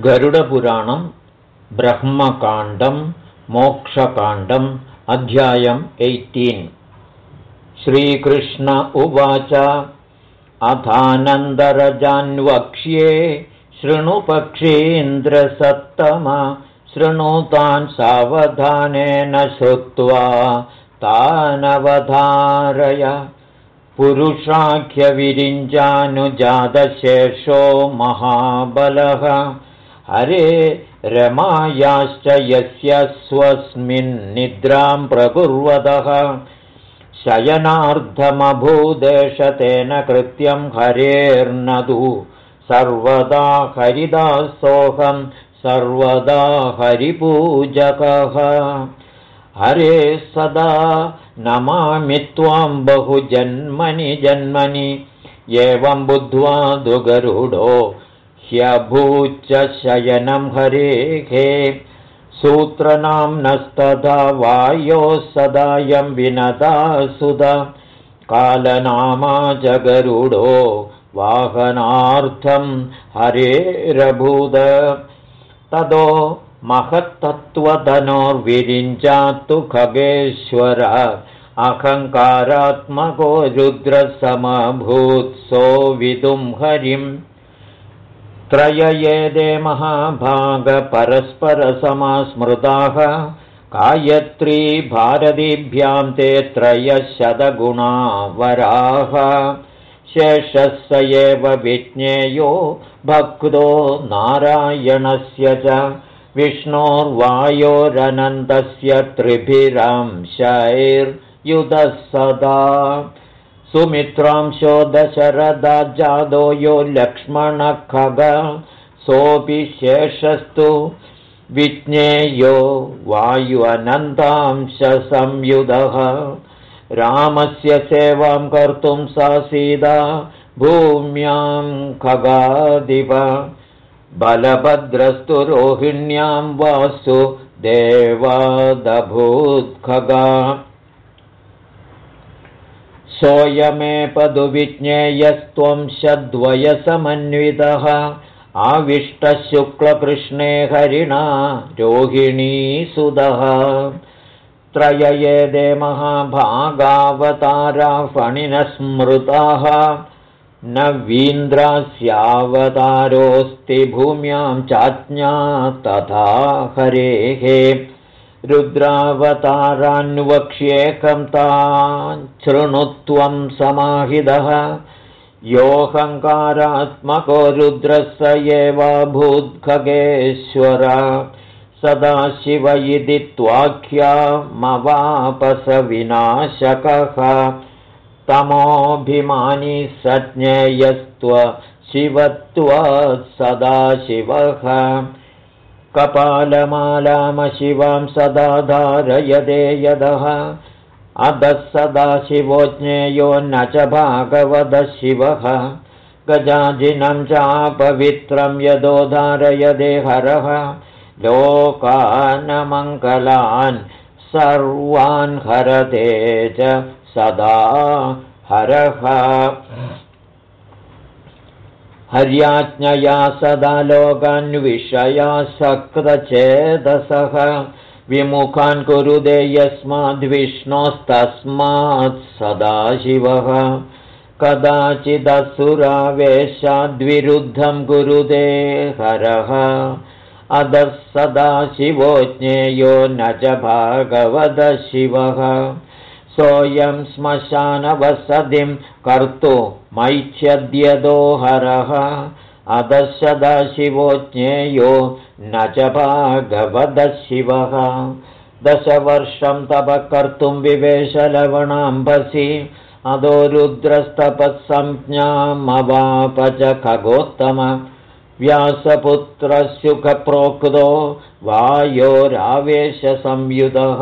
गरुडपुराणं ब्रह्मकाण्डं मोक्षकाण्डम् अध्यायम् eighteen. Shri Krishna उवाच अथानन्दरजान्वक्ष्ये शृणुपक्षीन्द्रसत्तम शृणुतान् सावधानेन श्रुत्वा तानवधारय। पुरुषाख्यविरिञ्जानुजातशेषो महाबलः हरे रमायाश्च यस्य स्वस्मिन्निद्रां प्रकुर्वतः शयनार्धमभूदेश तेन कृत्यं हरेर्नदु। सर्वदा हरिदासोऽहं सर्वदा हरिपूजकः। हरे सदा नमामि त्वां बहुजन्मनि जन्मनि। एवं बुद्ध्वा दुगरुडो ह्यभूच्च शयनं हरेः सूत्रनाम्नस्तदा वायोः सदायं विनदा सुध कालनामा जगरुडो वाहनार्थं हरेरभूद ततो महत्तत्त्वधनोर्विरिञ्चात्तु खगेश्वर। अहङ्कारात्मको रुद्रसमभूत्सो विदुं हरिम् त्रययेदे महाभागपरस्परसमास्मृताः गायत्री भारतीभ्यां ते त्रयशतगुणा वराः शेषः स एव विज्ञेयो भक्तो नारायणस्य च। विष्णोर्वायोरनन्तस्य त्रिभिरांशैर्युधः सदा। सुमित्रांशो दशरदा जादो यो लक्ष्मणखग सोऽपि शेषस्तु। विज्ञेयो वायुअनन्तांशसंयुधः। रामस्य सेवां कर्तुं सा सीदा भूम्यां खगादिव। बलभद्रस्तु रोहिण्यां वासु देवादभूत्खगा सोऽयमेपदुविज्ञेयस्त्वं शद्वयसमन्वितः आविष्टशुक्लकृष्णे हरिणा रोहिणीसुदः त्रययेदे महाभागावताराफणिनस्मृताः। नवीन्द्रास्यावतारोऽस्ति भूम्यां चाज्ञा तथा हरेः रुद्रावतारान्वक्ष्येकं ताच्छृणुत्वं समाहितः। योऽहङ्कारात्मको रुद्रः स एवाभूद्खगेश्वर। सदा इति त्वाख्यामवापसविनाशकः तमोऽभिमानी सज्ञेयस्त्व शिवत्वात् सदाशिवः कपालमालामशिवां सदा धारयदे यदः। अधः सदा शिवो ज्ञेयो न च भागवदः शिवः। गजाजिनं चापवित्रं यदो धारयदे हरः। लोकानमङ्गलान् सर्वान् हरते च सदा हरः हर्याज्ञया सदा सकृतचेदसः विमुखान् कुरुदे यस्माद्विष्णोस्तस्मात् सदाशिवः। कदाचिदसुरावेशाद्विरुद्धं कुरुदे हरः। अधः सदाशिवो ज्ञेयो न च भागवदशिवः सोऽयं श्मशानवसतिं कर्तुमैच्छद्यदो हरः अदशदाशिवो ज्ञेयो न च भागवदशिवः। दशवर्षं तप कर्तुं विवेशलवणाम्बसि अदो रुद्रस्तपःसंज्ञामवाप च खगोत्तम व्यासपुत्रशुखप्रोक्तो वायोरावेशसंयुतः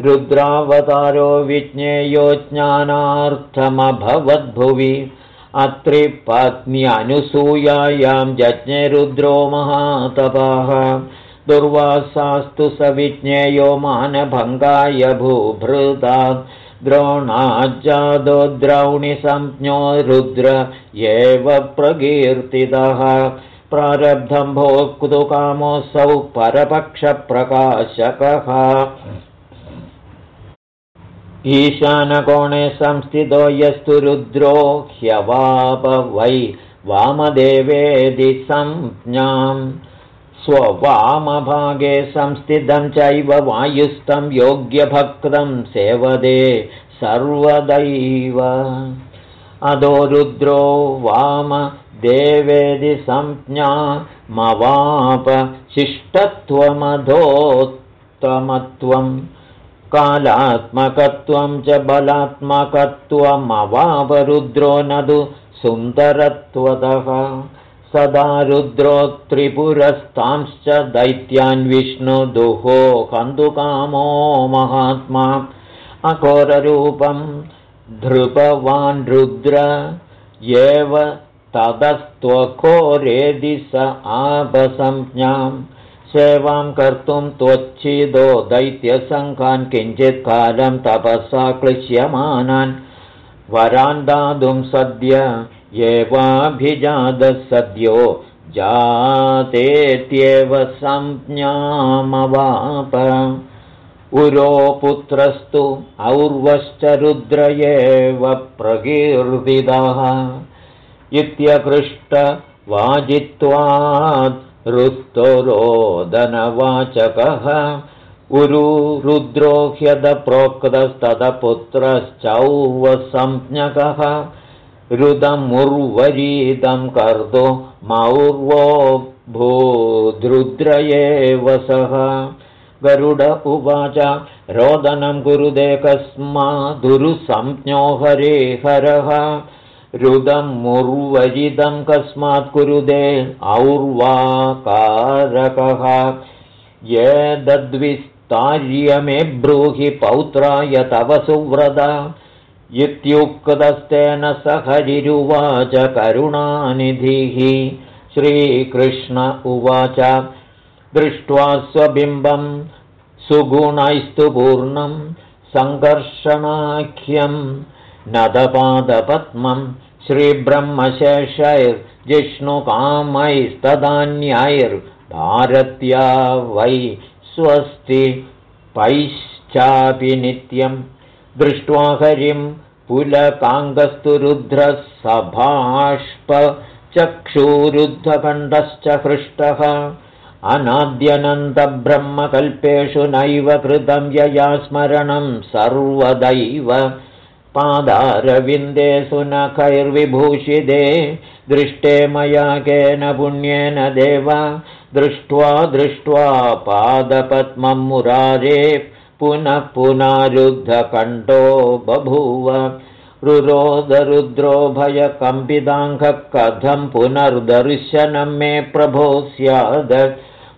रुद्रावतारो विज्ञेयो ज्ञानार्थमभवद्भुवि। अत्रिपत्न्यनुसूयायां जज्ञे रुद्रो महातपः। दुर्वासास्तु स विज्ञेयो मानभङ्गाय भूभृता। द्रोणाज्जादो द्रौणिसंज्ञो रुद्र एव प्रकीर्तितः। प्रारब्धं भोक्तुकामोऽसौ परपक्षप्रकाशकः ईशानकोणे संस्थितो यस्तु रुद्रो ह्यवाप वै वामदेवेदि संज्ञाम्। स्ववामभागे संस्थितं चैव वायुस्थं योग्यभक्तं सेवदे सर्वदैव। अधो रुद्रो वामदेवेदि संज्ञा मवाप शिष्टत्वमधोत्तमत्वम् कालात्मकत्वं च बलात्मकत्वमवापरुद्रो न तु सुन्दरत्वतः। सदा रुद्रो त्रिपुरस्तांश्च दैत्यान् विष्णुदुहो कन्दुकामो महात्मा। अघोररूपं धृपवान् रुद्र एव ततस्त्वघोरेदि स आपसंज्ञाम् सेवां कर्तुं त्वच्छिदो दैत्यसङ्घान् किञ्चित्कालं तपसा क्लिश्यमानान्। वरान् दातुं सद्य एवाभिजातः सद्यो जातेत्येव संज्ञामवाप। उरो पुत्रस्तु और्वश्च रुद्र एव प्रकीर्तितः। इत्यकृष्टवाजित्वात् रुस्तोरोदनवाचकः उरुरुद्रो ह्यदप्रोक्तस्तदपुत्रश्चौवसंज्ञकः रुदमुर्वरीदं कर्तो मौर्वो भूद्रुद्रये वसः गरुड उवाच रोदनं कुरुदे कस्मादुरुसंज्ञो हरे हरः रुदमुर्वरिदं कस्मात् कुरुदे और्वाकारकः। ये दद्विस्तार्य मे ब्रूहि पौत्राय तव सुव्रत। इत्युक्तस्तेन स करुणानिधिः। श्रीकृष्ण उवाच दृष्ट्वा स्वबिम्बं सुगुणैस्तु पूर्णं सङ्कर्षणाख्यं नदपादपद्मम् श्रीब्रह्मशेषैर्जिष्णुकामैस्तदान्यैर्भारत्या वै स्वस्ति पैश्चापि नित्यं दृष्ट्वा हरिं पुलकाङ्गस्तु रुद्रः सभाष्पचक्षुरुद्धखण्डश्च हृष्टः अनाद्यनन्तब्रह्मकल्पेषु नैव कृतं यया स्मरणं सर्वदैव पादारविन्दे सुनखैर्विभूषिते दृष्टे मया केन पुण्येन देव दृष्ट्वा दृष्ट्वा पादपद्मं मुरारे पुनः पुनरुद्धकण्ठो बभूव। रुरोदरुद्रो भयकम्पिताङ्घः कथं पुनर्दर्शनं मे प्रभो स्याद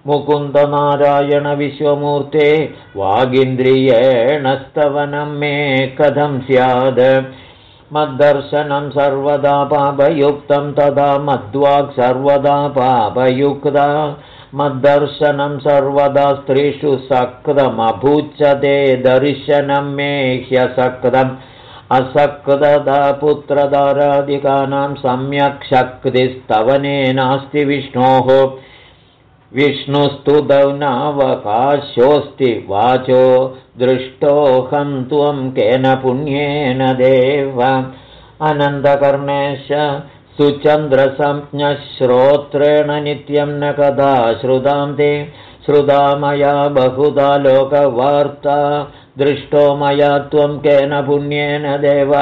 मुकुन्दनारायणविश्वमूर्ते वागिन्द्रियेण स्तवनं मे कथं स्यात् मद्दर्शनं सर्वदा पापयुक्तं तदा मद्वाक् सर्वदा पापयुक्ता। मद्दर्शनं सर्वदा स्त्रीषु सक्तमभूच्यते दर्शनं मे ह्यसक्तम्। असक्तदा पुत्रदारादिकानां सम्यक् शक्तिस्तवने नास्ति विष्णोः विष्णुस्तुतौ नावकाशोऽस्ति वाचो दृष्टोऽहं त्वं केन पुण्येन देव। अनन्तकर्णेश सुचन्द्रसंज्ञश्रोत्रेण नित्यं न कदा श्रुतां ते। श्रुता मया बहुधा लोकवार्ता। दृष्टो मया त्वं केन पुण्येन देव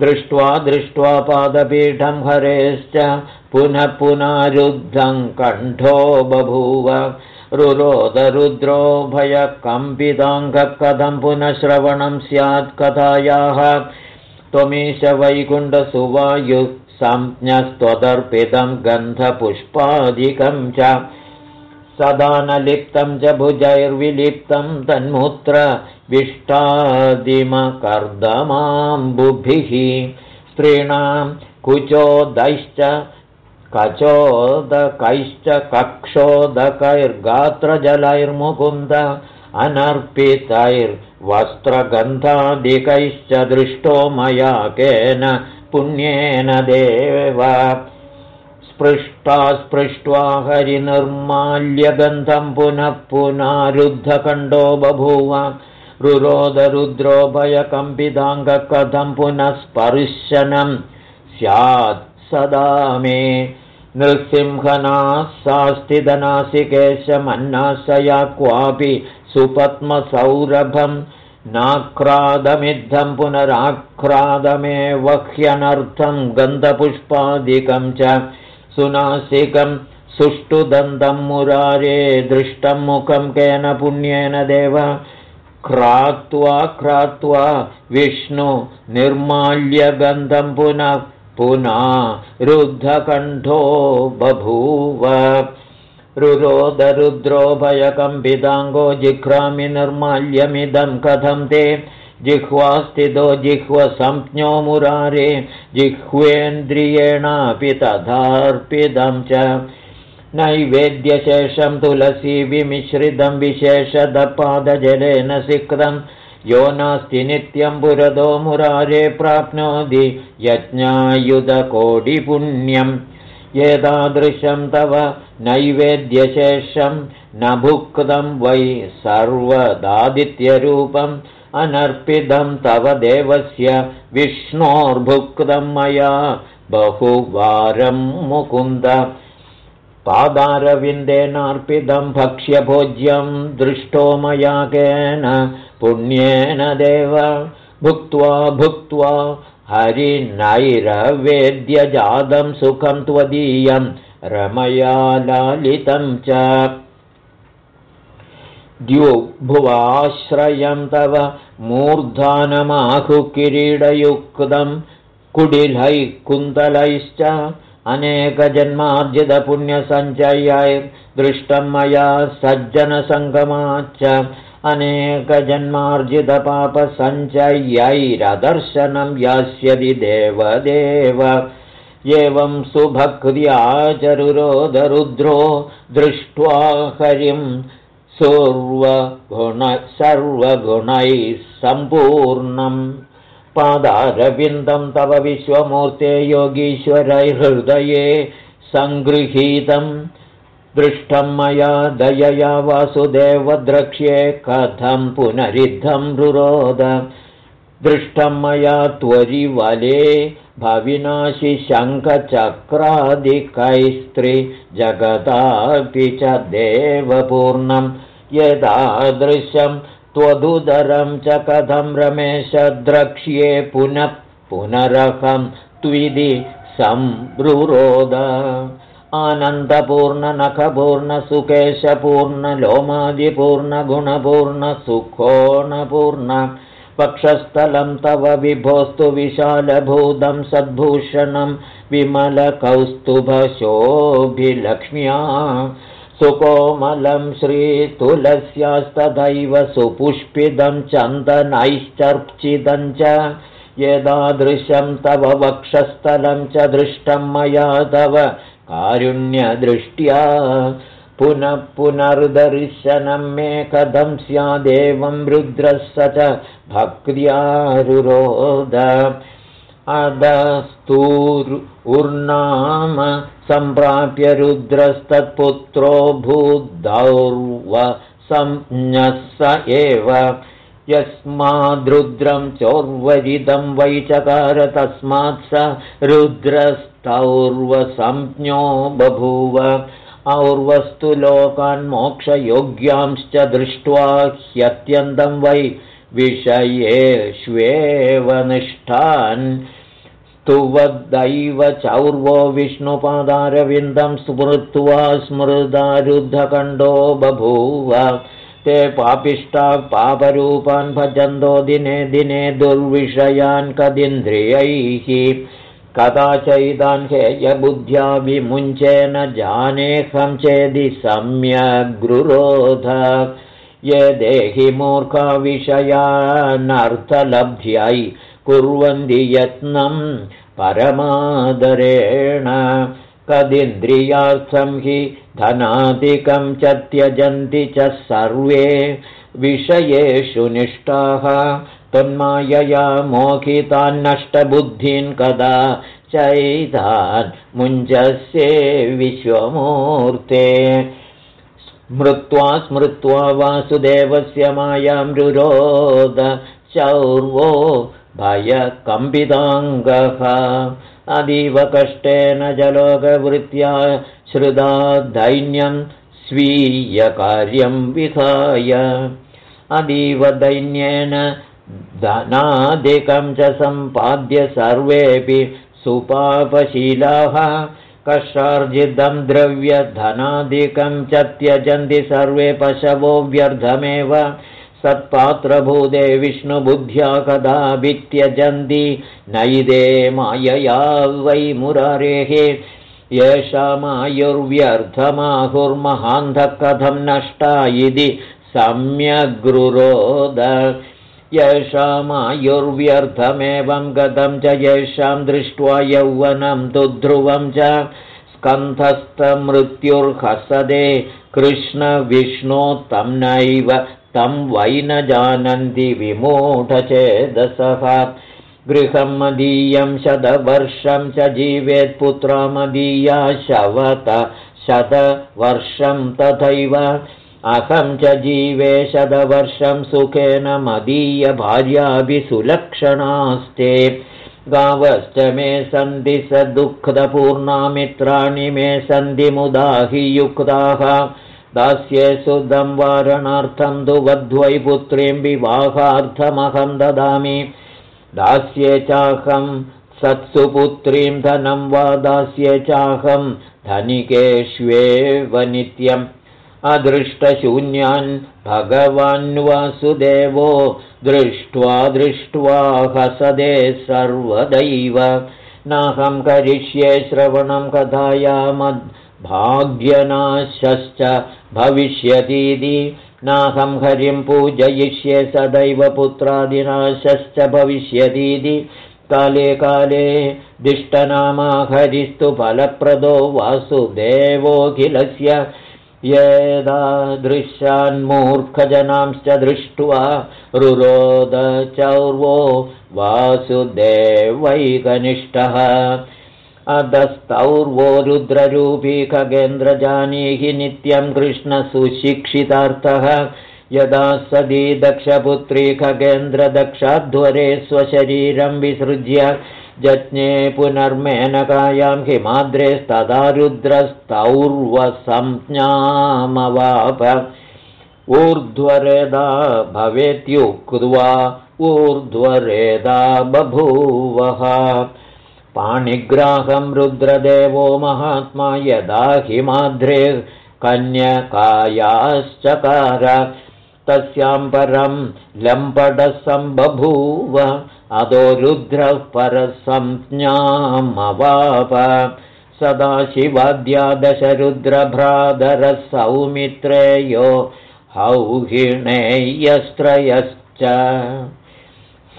दृष्ट्वा दृष्ट्वा पादपीठं हरेश्च पुनः पुनरुद्धं कण्ठो बभूव। रुरोदरुद्रो भयकम्पिताङ्गः कथं पुनः श्रवणं स्यात् कथायाः। त्वमीश वैकुण्ठसुवायुः संज्ञस्त्वदर्पितं गन्धपुष्पादिकं च सदा न लिप्तं च भुजैर्विलिप्तं तन्मूत्र विष्टादिमकर्दमाम्बुभिः। स्त्रीणां कुचोदैश्च कचोदकैश्च कक्षोदकैर्गात्रजलैर्मुकुन्द स्पृष्टा स्पृष्ट्वा हरिनिर्माल्यगन्धं पुनः पुनारुद्धखण्डो बभूव। रुरोदरुद्रोभयकम्पिदाङ्गकथं पुनः स्पर्शनं। स्यात् सदा मे। नृसिंहनाः सास्तिदनासिकेशमन्नाशया क्वापि सुपद्मसौरभं। नाक्रादमिद्धं पुनराक्रादमे वह्यनर्थं गन्धपुष्पादिकं च सुनासिकं सुष्ठुदन्तं मुरारे दृष्टं मुखं केन पुण्येन देव। क्रात्वा क्रात्वा विष्णु निर्माल्यगन्धं पुनः पुना रुद्धकण्ठो बभूव। रुरोदरुद्रोभयकम्पिताङ्गो जिह्रामि निर्माल्यमिदं कथं ते जिह्वास्थितो जिह्वसंज्ञो मुरारे जिह्वेन्द्रियेणापि तथार्पितं च नैवेद्यशेषं तुलसी विमिश्रितं विशेषदपादजलेन सिक्तं। यो नास्ति नित्यं पुरदो मुरारे प्राप्नोति यज्ञायुधकोटिपुण्यम्। एतादृशं तव नैवेद्यशेषं न भुक्तं वै सर्वदादित्यरूपम् अनर्पितं तव देवस्य विष्णोर्भुक्तं मया। बहुवारं मुकुन्द पादारविन्देनार्पितं भक्ष्यभोज्यं दृष्टो मया केन पुण्येन देव। भुक्त्वा भुक्त्वा हरिनैरवेद्यजातं सुखं त्वदीयं रमया लालितं च द्युभुवाश्रयं तव मूर्धानमाहुकिरीडयुक्तं कुडिलैः कुन्तलैश्च अनेकजन्मार्जितपुण्यसञ्चयैर्दृष्टं मया सज्जनसङ्गमाच्च अनेकजन्मार्जितपापसञ्चयैरदर्शनं यास्यति देवदेव। एवं सुभक्त्याचरुरोदरुद्रो दृष्ट्वा हरिं सर्वगुण सर्वगुणैः सम्पूर्णम् पादारविन्दं तव विश्वमूर्ते योगीश्वरैर्हृदये सङ्गृहीतम् दृष्टं मया दयया वासुदेव द्रक्ष्ये कथं पुनरिद्धं रुरोद। दृष्टं मया त्वरिवले भविनाशि शङ्खचक्रादिकैस्त्रिजगदापि च देवपूर्णं यदादृशं त्वदुदरं च कथं रमेश द्रक्ष्ये पुनः पुनरहं त्विधि संरुरोद। आनन्दपूर्णनखपूर्णसुकेशपूर्णलोमादिपूर्णगुणपूर्णसुखोणपूर्ण। पक्षस्थलं तव विभोस्तु विशालभूतं सद्भूषणं विमलकौस्तुभशोभिलक्ष्म्या सुकोमलं श्रीतुलस्यास्तथैव सुपुष्पितं चन्दनैश्चर्चितं च एतादृशं तव वक्षस्थलं च दृष्टं मया तव कारुण्यदृष्ट्या पुनः पुनर्दर्शनं मे कथं स्यादेवं रुद्रः स च भक्त्यारुरोद। उर्नाम सम्प्राप्य रुद्रस्तत्पुत्रो भूदौर्व स एव। यस्माद्रुद्रं चोर्वरिदं वैचकार तस्मात् स रुद्रस्तौर्वसंज्ञो बभूव। और्वस्तु लोकान्मोक्षयोग्यांश्च दृष्ट्वा ह्यत्यन्तं वै विषयेष्वेव निष्ठान् स्तुवद्दैव चौर्वो विष्णुपादारविन्दं स्मृत्वा स्मृदारुद्धखण्डो बभूव। ते पापिष्टा पापरूपान् भजन्तो दिने दिने दुर्विषयान् कदिन्द्रियैः। कदाचैतान् हेयबुद्ध्या विमुञ्चेन जानेऽहं चेदि सम्यग्रुरोध। ये देहि मूर्खा विषयानर्थलब्ध्यै कुर्वन्ति यत्नं परमादरेण कदिन्द्रियार्थं हि धनादिकं च त्यजन्ति च सर्वे विषयेषु निष्ठाः तन्मायया मोहितान्नष्टबुद्धीन् कदा चैतान् मुञ्जस्ये विश्वमूर्ते। स्मृत्वा स्मृत्वा वासुदेवस्य मायां रुरोद चौर्वो भयकम्पिताङ्गः। अतीव कष्टेन जलोकवृत्त्या श्रुता दैन्यं स्वीयकार्यं विहाय अतीव दैन्येन धनादिकं च सम्पाद्य सर्वेऽपि सुपापशीलाः। कषार्जितं द्रव्यधनादिकं च त्यजन्ति सर्वे पशवो व्यर्थमेव सत्पात्रभूते विष्णुबुद्ध्या कदा वित्यजन्ति नैदे मायया वै मुरारेः। येषामायुर्व्यर्थमाहुर्महान्धः कथं नष्टा इति सम्यग्रुरोद। येषामायुर्व्यर्थमेवं गतं च येषां दृष्ट्वा यौवनं तु ध्रुवं च स्कन्धस्थमृत्युर्हसदे। कृष्णविष्णो तं नैव तं वै न जानन्ति विमूढचेदसः। गृहं मदीयं शतवर्षं च जीवेत्पुत्रा मदीया शवत शतवर्षं तथैव। अहं च जीवे शतवर्षं सुखेन मदीयभार्याभि सुलक्षणास्ते गावश्च मे सन्ति स दुःखदपूर्णामित्राणि मे सन्ति मुदाहि युक्ताः दास्ये सुदं वारणार्थं तु वध्वै पुत्रीं विवाहार्थमहं ददामि। दास्ये चाहं सत्सु पुत्रीं धनं वा दास्ये चाहं धनिकेष्वेव नित्यम् अदृष्टशून्यान् भगवान् वासुदेवो दृष्ट्वा दृष्ट्वा हसदे सर्वदैव। नाहं करिष्ये श्रवणं कथायामद् भाग्यनाशश्च भविष्यतीति नाहं हरिं पूजयिष्ये सदैव पुत्रादिनाशश्च भविष्यतीति। काले काले दिष्टनामा हरिस्तु फलप्रदो वासुदेवोऽखिलस्य यदादृशान्मूर्खजनांश्च दृष्ट्वा रुरोद चौर्वो वासुदेवैकनिष्ठः अधस्तौर्वो रुद्ररूपी खगेन्द्रजानीहि नित्यं कृष्णसुशिक्षितार्थः यदा सदी दक्षपुत्री खगेन्द्रदक्षाध्वरे स्वशरीरं विसृज्य जज्ञे पुनर्मेनकायां हिमाद्रेस्तदा रुद्रस्तौर्वसंज्ञामवाप। ऊर्ध्वरेदा भवेत्युक्त्वा ऊर्ध्वरेदा बभूवः पाणिग्राहं रुद्रदेवो महात्मा यदा हिमाद्रे कन्यकायाश्चकार। तस्यां परं लम्पटसम्बभूव अदो रुद्रः परसंज्ञामवाप। सदा शिवाद्यादशरुद्रभ्रातरः सौमित्रेयो हौहिणेयस्त्रयश्च।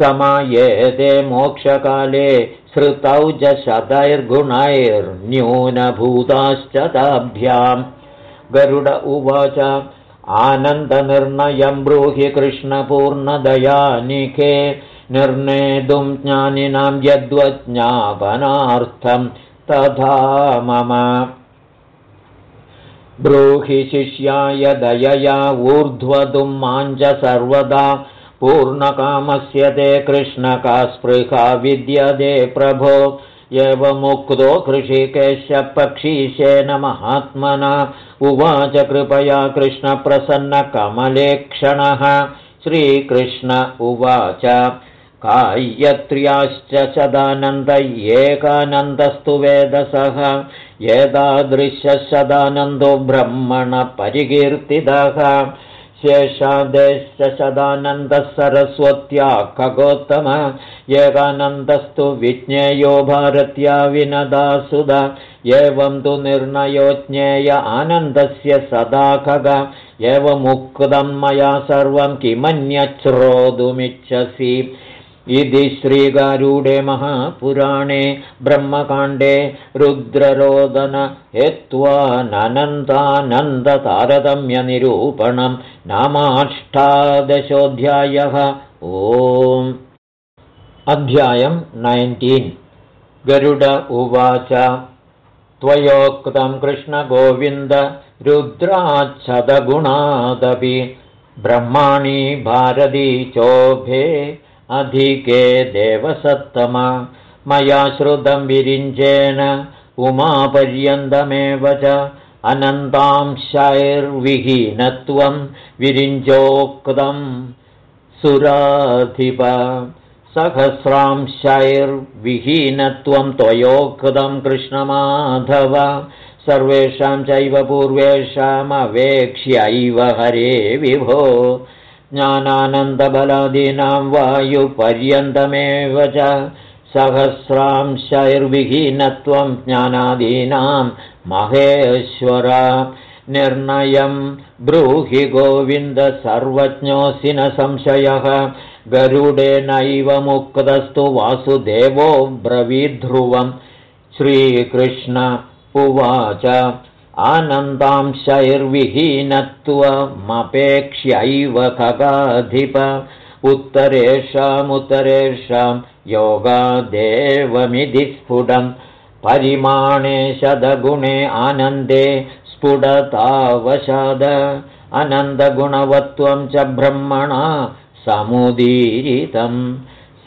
समायेते मोक्षकाले श्रुतौ च शतैर्गुणैर्न्यूनभूताश्च ताभ्याम् गरुड उवाच आनन्दनिर्णयं ब्रूहि कृष्णपूर्णदयानिखे निर्णेतुं ज्ञानिनां यद्वज्ञापनार्थं तथा मम। ब्रूहि शिष्याय दयया ऊर्ध्वतुं माञ्च सर्वदा पूर्णकामस्य ते कृष्णका स्पृहा विद्यते प्रभो। एवमुक्तो कृषिकेशपक्षीशेन महात्मना। उवाच कृपया कृष्णप्रसन्नकमलेक्षणः। श्रीकृष्ण उवाच। कायत्र्याश्च सदानन्द एकानन्दस्तु वेदसः। एतादृशसदानन्दो ब्रह्मणपरिकीर्तितः शेषादेश्च सदानन्दः सरस्वत्या खगोत्तम। एकानन्दस्तु विज्ञेयो भारत्या विनदासुद एवं तु निर्णयो ज्ञेय आनन्दस्य सदा खग एवमुक्तं मया सर्वं किमन्यच्छ्रोतुमिच्छसि इति श्रीगारूढे महापुराणे ब्रह्मकाण्डे रुद्ररोदन हेत्वाननन्तानन्दतारतम्यनिरूपणं नामाष्टादशोऽध्यायः। ओम् अध्यायम् नैन्टीन् गरुड उवाच। त्वयोक्तं कृष्णगोविन्द रुद्राच्छदगुणादपि। ब्रह्माणि भारती चोभे अधिके देवसत्तम। मया श्रुतं विरिञ्चेन उमापर्यन्तमेव च अनन्तांशैर्विहीनत्वं विरिञ्चोक्तं सुराधिप। सहस्रांशैर्विहीनत्वं त्वयोक्तं कृष्णमाधव। सर्वेषां चैव पूर्वेषामवेक्ष्यैव हरे विभो ज्ञानानन्दबलादीनां वायुपर्यन्तमेव च सहस्रांशैर्विहीनत्वं ज्ञानादीनां महेश्वर निर्णयं ब्रूहि गोविन्द सर्वज्ञोऽसि न संशयः। गरुडेनैव मुक्तस्तु वासुदेवो ब्रवीध्रुवं। श्रीकृष्ण उवाच आनन्दांशैर्विहीनत्वमपेक्ष्यैव खगाधिप। उत्तरेषामुत्तरेषां योगादेवमिति स्फुटम् परिमाणे शदगुणे आनन्दे स्फुटतावशाद। अनन्दगुणवत्वं च ब्रह्मणा समुदीरितं।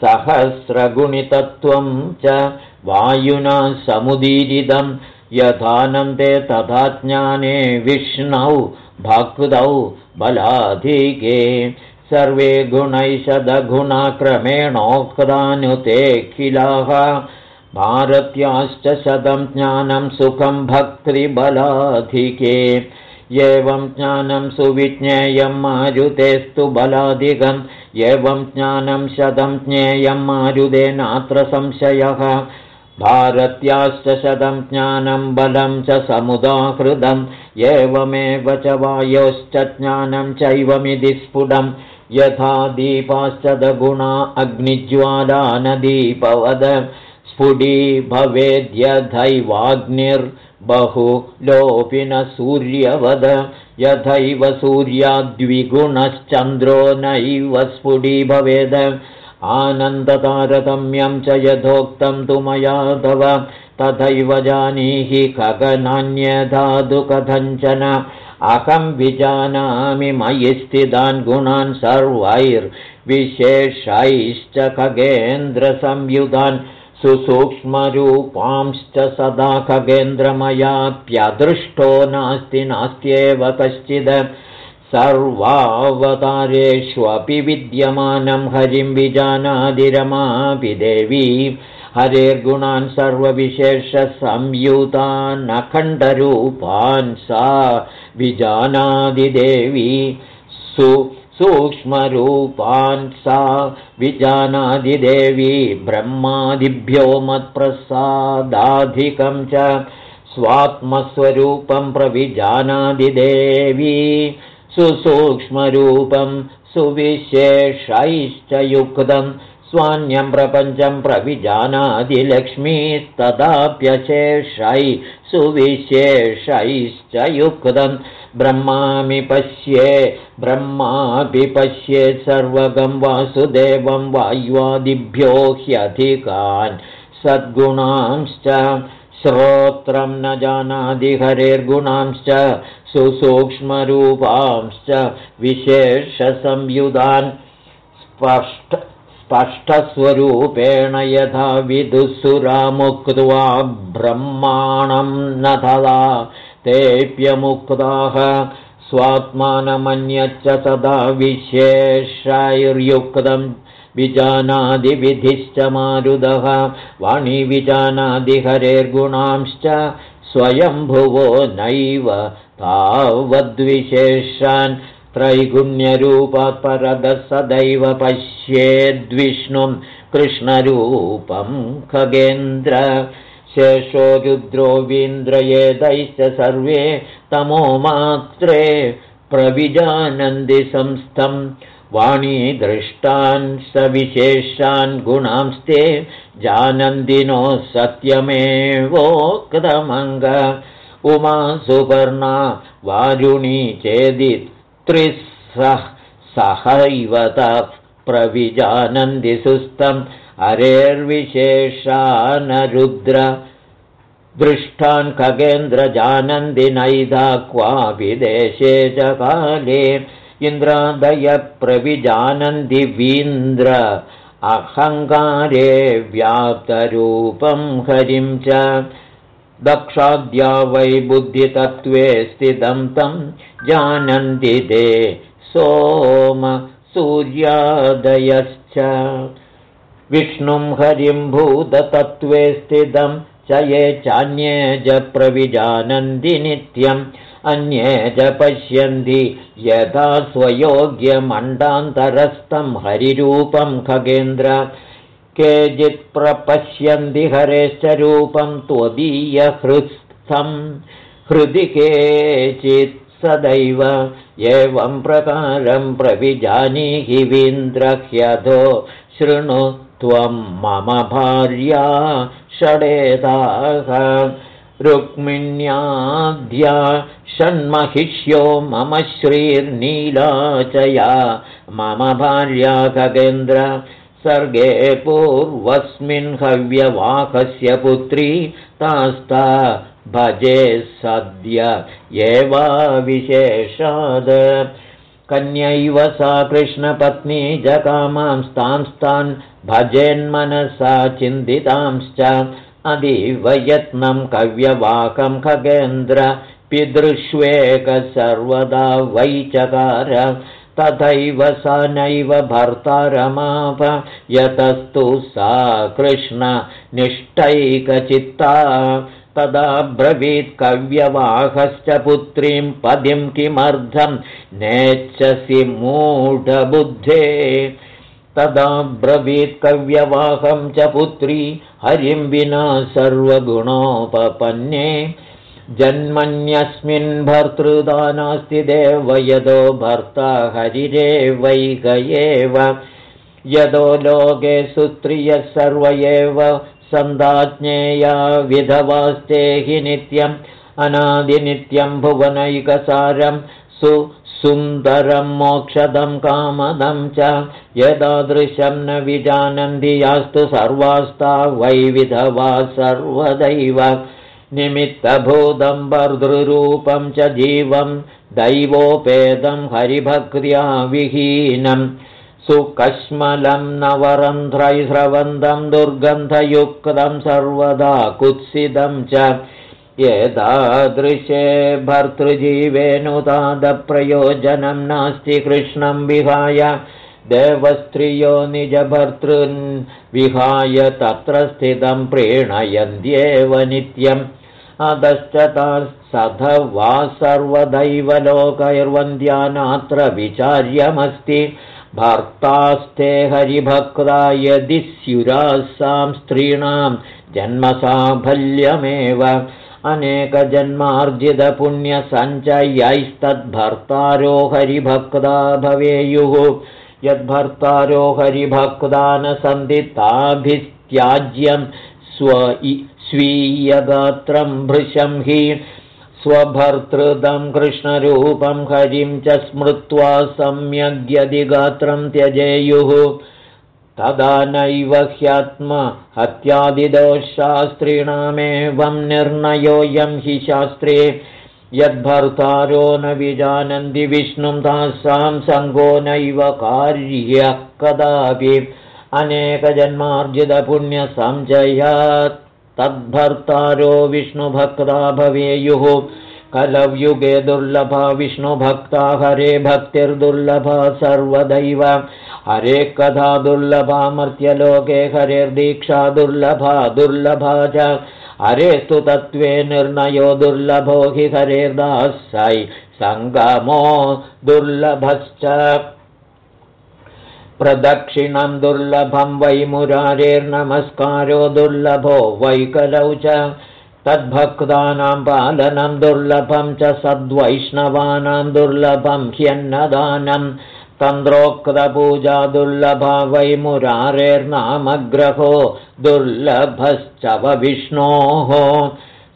सहस्रगुणितत्वं च वायुना समुदीरितम् यथानन्दे तथा ज्ञाने विष्णौ भक्तौ बलाधिके। सर्वे गुणैषदगुणाक्रमेणोक्तानुतेऽखिलाः भारत्याश्च शतं ज्ञानं सुखं भक्तिबलाधिके। एवं ज्ञानं सुविज्ञेयं मारुतेस्तु बलाधिकम् एवं ज्ञानं शतं ज्ञेयं मारुदेनात्र संशयः भारत्याश्च शतं ज्ञानं बलं च समुदाहृदम् एवमेव च वायोश्च ज्ञानं चैवमिति स्फुटम् यथा दीपाश्च दगुणा अग्निज्वालानदीपवद स्फुटी भवेद्यथैवाग्निर्बहु लोपि न सूर्यवद। यथैव सूर्याद्विगुणश्चन्द्रो नैव स्फुटी भवेद आनन्दतारतम्यं च यथोक्तं तु मया तव। तथैव जानीहि खगनान्यधातु कथञ्चन अहं विजानामि मयि स्थितान् गुणान् सर्वैर्विशेषैश्च खगेन्द्रसंयुधान्। सुसूक्ष्मरूपांश्च सदा खगेन्द्रमयाप्यदृष्टो नास्ति नास्त्येव कश्चिद सर्वावतारेष्वपि विद्यमानं हरिं विजानादिरमापि देवी। हरेर्गुणान् सर्वविशेषसंयुतानखण्डरूपान् सा विजानादिदेवी। सुसूक्ष्मरूपान् सा विजानादिदेवी। ब्रह्मादिभ्यो मत्प्रसादाधिकं च स्वात्मस्वरूपं प्रविजानादिदेवी सुसूक्ष्मरूपं सुविशेषैश्च युक्तं स्वान्यं प्रपञ्चं प्रविजानादिलक्ष्मीस्तदाप्यशेषै सुविशेषैश्च युक्तं ब्रह्मामि पश्ये ब्रह्मापि पश्ये सर्वगं वासुदेवं वायुवादिभ्यो ह्यधिकान् सद्गुणांश्च श्रोत्रं न जानादिहरेर्गुणांश्च सुसूक्ष्मरूपांश्च विशेषसंयुधान्। स्पष्ट स्पष्टस्वरूपेण यथा विदुःसुरामुक्त्वा ब्रह्माणं न तदा तेऽप्यमुक्ताः स्वात्मानमन्यच्च तदा विशेषैर्युक्तं विजानादिविधिश्च मारुदः। वाणीविजानादिहरेर्गुणांश्च स्वयम्भुवो नैव तावद्विशेषान्। त्रैगुण्यरूपात् परदः सदैव पश्येद्विष्णुं कृष्णरूपं खगेन्द्र। शेषो रुद्रोवीन्द्रयेदैश्च सर्वे तमो मात्रे प्रविजानन्दि संस्थम् वाणी दृष्टान् सविशेषान् गुणांस्ते जानन्दिनो सत्यमेवोक्तमङ्ग उमा सुपर्णा वारुणी चेदित्रिः सहैव तः प्रविजानन्दि सुस्थम्। हरेर्विशेषानरुद्र दृष्टान् खगेन्द्रजानन्दिनैधा क्वापि देशे च काले इन्द्रादयप्रविजानन्दिवीन्द्र अहङ्कारे व्याप्तरूपं हरिं च दक्षाद्या वै बुद्धितत्त्वे स्थितं तं जानन्ति ते सोम सूर्यादयश्च विष्णुं हरिं भूततत्त्वे स्थितं च ये चान्ये च प्रविजानन्ति नित्यम् अन्ये च पश्यन्ति यथा स्वयोग्यमण्डान्तरस्थं हरिरूपं खगेन्द्र केचित् प्रपश्यन्ति हरेश्च रूपं त्वदीयहृत्स्थं हृदि केचित् सदैव एवं प्रकारं प्रविजानीहि वीन्द्रह्यधो। शृणु त्वं मम भार्या षडेताः रुक्मिण्याद्या षण्महिष्यो मम श्रीर्नीला च या मम भार्या खगेन्द्र सर्गे पूर्वस्मिन् हव्यवाहस्य पुत्री तास्ता भजे सद्य। एवाविशेषाद् कन्यैव सा कृष्णपत्नी जकामांस्तांस्तान् भजेन्मनसा चिन्तितांश्च। अतीव यत्नं कव्यवाकं खगेन्द्र पिदृष्वेक सर्वदा वैचकार तथैव स नैव भर्तारमाप यतस्तु सा कृष्णनिष्ठैकचित्ता तदा ब्रवीत् कव्यवाहश्च पुत्रीं पदिं किमर्थं नेच्छसि मूढबुद्धे। तदा ब्रवीत् कव्यवाहं च पुत्री हरिं विना सर्वगुणोपपन्ने जन्मन्यस्मिन् भर्तृदा नास्ति देव यदो भर्ता हरिरेवैक एव यदो लोके सुत्रियः सर्व एव सन्दाज्ञेया विधवास्ते हि नित्यम् अनादिनित्यं भुवनैकसारं सुन्दरं मोक्षदं कामदं च। यदादृशं न विजानन्ति यास्तु सर्वास्ता वै विधवा सर्वदैव निमित्तभूतं वर्धृरूपं च जीवं दैवोपेदं हरिभक्र्या विहीनं। सुकश्मलं नवरन्ध्रैस्रवन्दं दुर्गन्धयुक्तं सर्वदा कुत्सितं च। एतादृशे भर्तृजीवेनुतादप्रयोजनं नास्ति कृष्णं विहाय। देवस्त्रियो निजभर्तृन् विहाय तत्र स्थितं प्रीणयन्त्येव नित्यम् अधश्च सध वा सर्वदैव लोकैर्वन्द्यानात्र विचार्यमस्ति। भर्तास्ते हरिभक्ता यदि स्युरासां स्त्रीणां जन्मसाफल्यमेव। अनेकजन्मार्जितपुण्यसञ्चयैस्तद्भर्तारो हरिभक्ता भवेयुः। यद्भर्तारो हरिभक्ता न सन्ति ताभिस्त्याज्यं स्व स्वीयगात्रं भृशं हि स्वभर्तृदं कृष्णरूपं हरिं च स्मृत्वा सम्यग्यधिगात्रं त्यजेयुः। तदा नैव ह्यात्महत्यादिदोषशास्त्रीणामेवं निर्णयोऽयं हि शास्त्रे। यद्भर्तारो न विजानन्ति विष्णुं तासां सङ्गो नैव कार्यः कदापि। अनेकजन्मार्जितपुण्यसञ्चयात् तद्भर्तारो विष्णुभक्ता भवेयुः। कलव्युगे दुर्लभा विष्णुभक्ता हरे भक्तिर्दुर्लभा सर्वदैव। हरे कथा दुर्लभा मर्त्यलोके हरेर्दीक्षा दुर्लभा दुर्लभा च। हरेस्तु तत्त्वे निर्णयो दुर्लभो हि हरेर्दासै। सङ्गमो दुर्लभश्च प्रदक्षिणं दुर्लभं वै मुरारेर्नमस्कारो दुर्लभो वैकलौ च तद्भक्तानां पालनं दुर्लभं च सद्वैष्णवानां दुर्लभं ह्यन्नदानं तन्द्रोक्तपूजा दुर्लभा वै मुरारेर्नामग्रहो दुर्लभश्च विष्णोः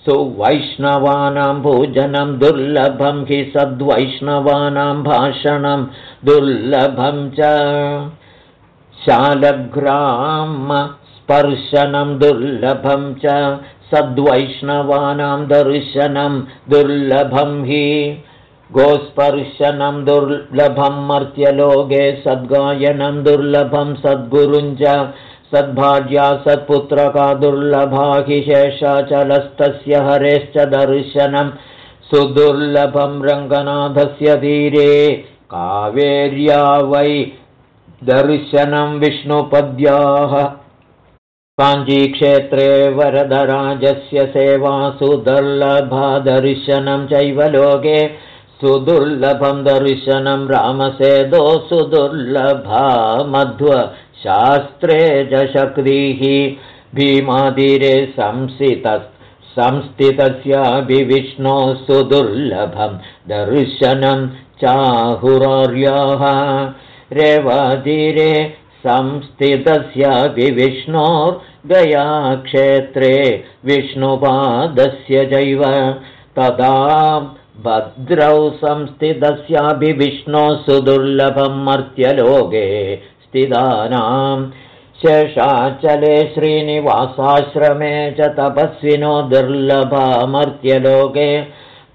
सुवैष्णवानां पूजनं दुर्लभं हि सद्वैष्णवानां भाषणं दुर्लभं च स्पर्शनं दुर्लभं च सद्वैष्णवानां दर्शनं दुर्लभं हि गोस्पर्शनं दुर्लभं मर्त्यलोके सद्गायनं दुर्लभं सद्गुरुञ्च सद्भार्या सत्पुत्रका दुर्लभा हि शेषाचलस्तस्य हरेश्च दर्शनं सुदुर्लभं रङ्गनाथस्य तीरे कावेर्या वै दर्शनं विष्णुपद्याः। काञ्चीक्षेत्रे वरदराजस्य सेवा सुदुर्लभा दर्शनं चैव लोके सुदुर्लभं दर्शनं रामसेदो सुदुर्लभा मध्व शास्त्रे च शक्तिः भीमादिरे संस्थितस्याभिविष्णो सुदुर्लभं दर्शनं चाहुरार्याः रेवादिरे संस्थितस्यापि विष्णोर्गयाक्षेत्रे विष्णुपादस्य चैव तदा भद्रौ संस्थितस्यापि सुदुर्लभं मर्त्यलोके स्थितानां शेषाचले श्रीनिवासाश्रमे च तपस्विनो दुर्लभमर्त्यलोके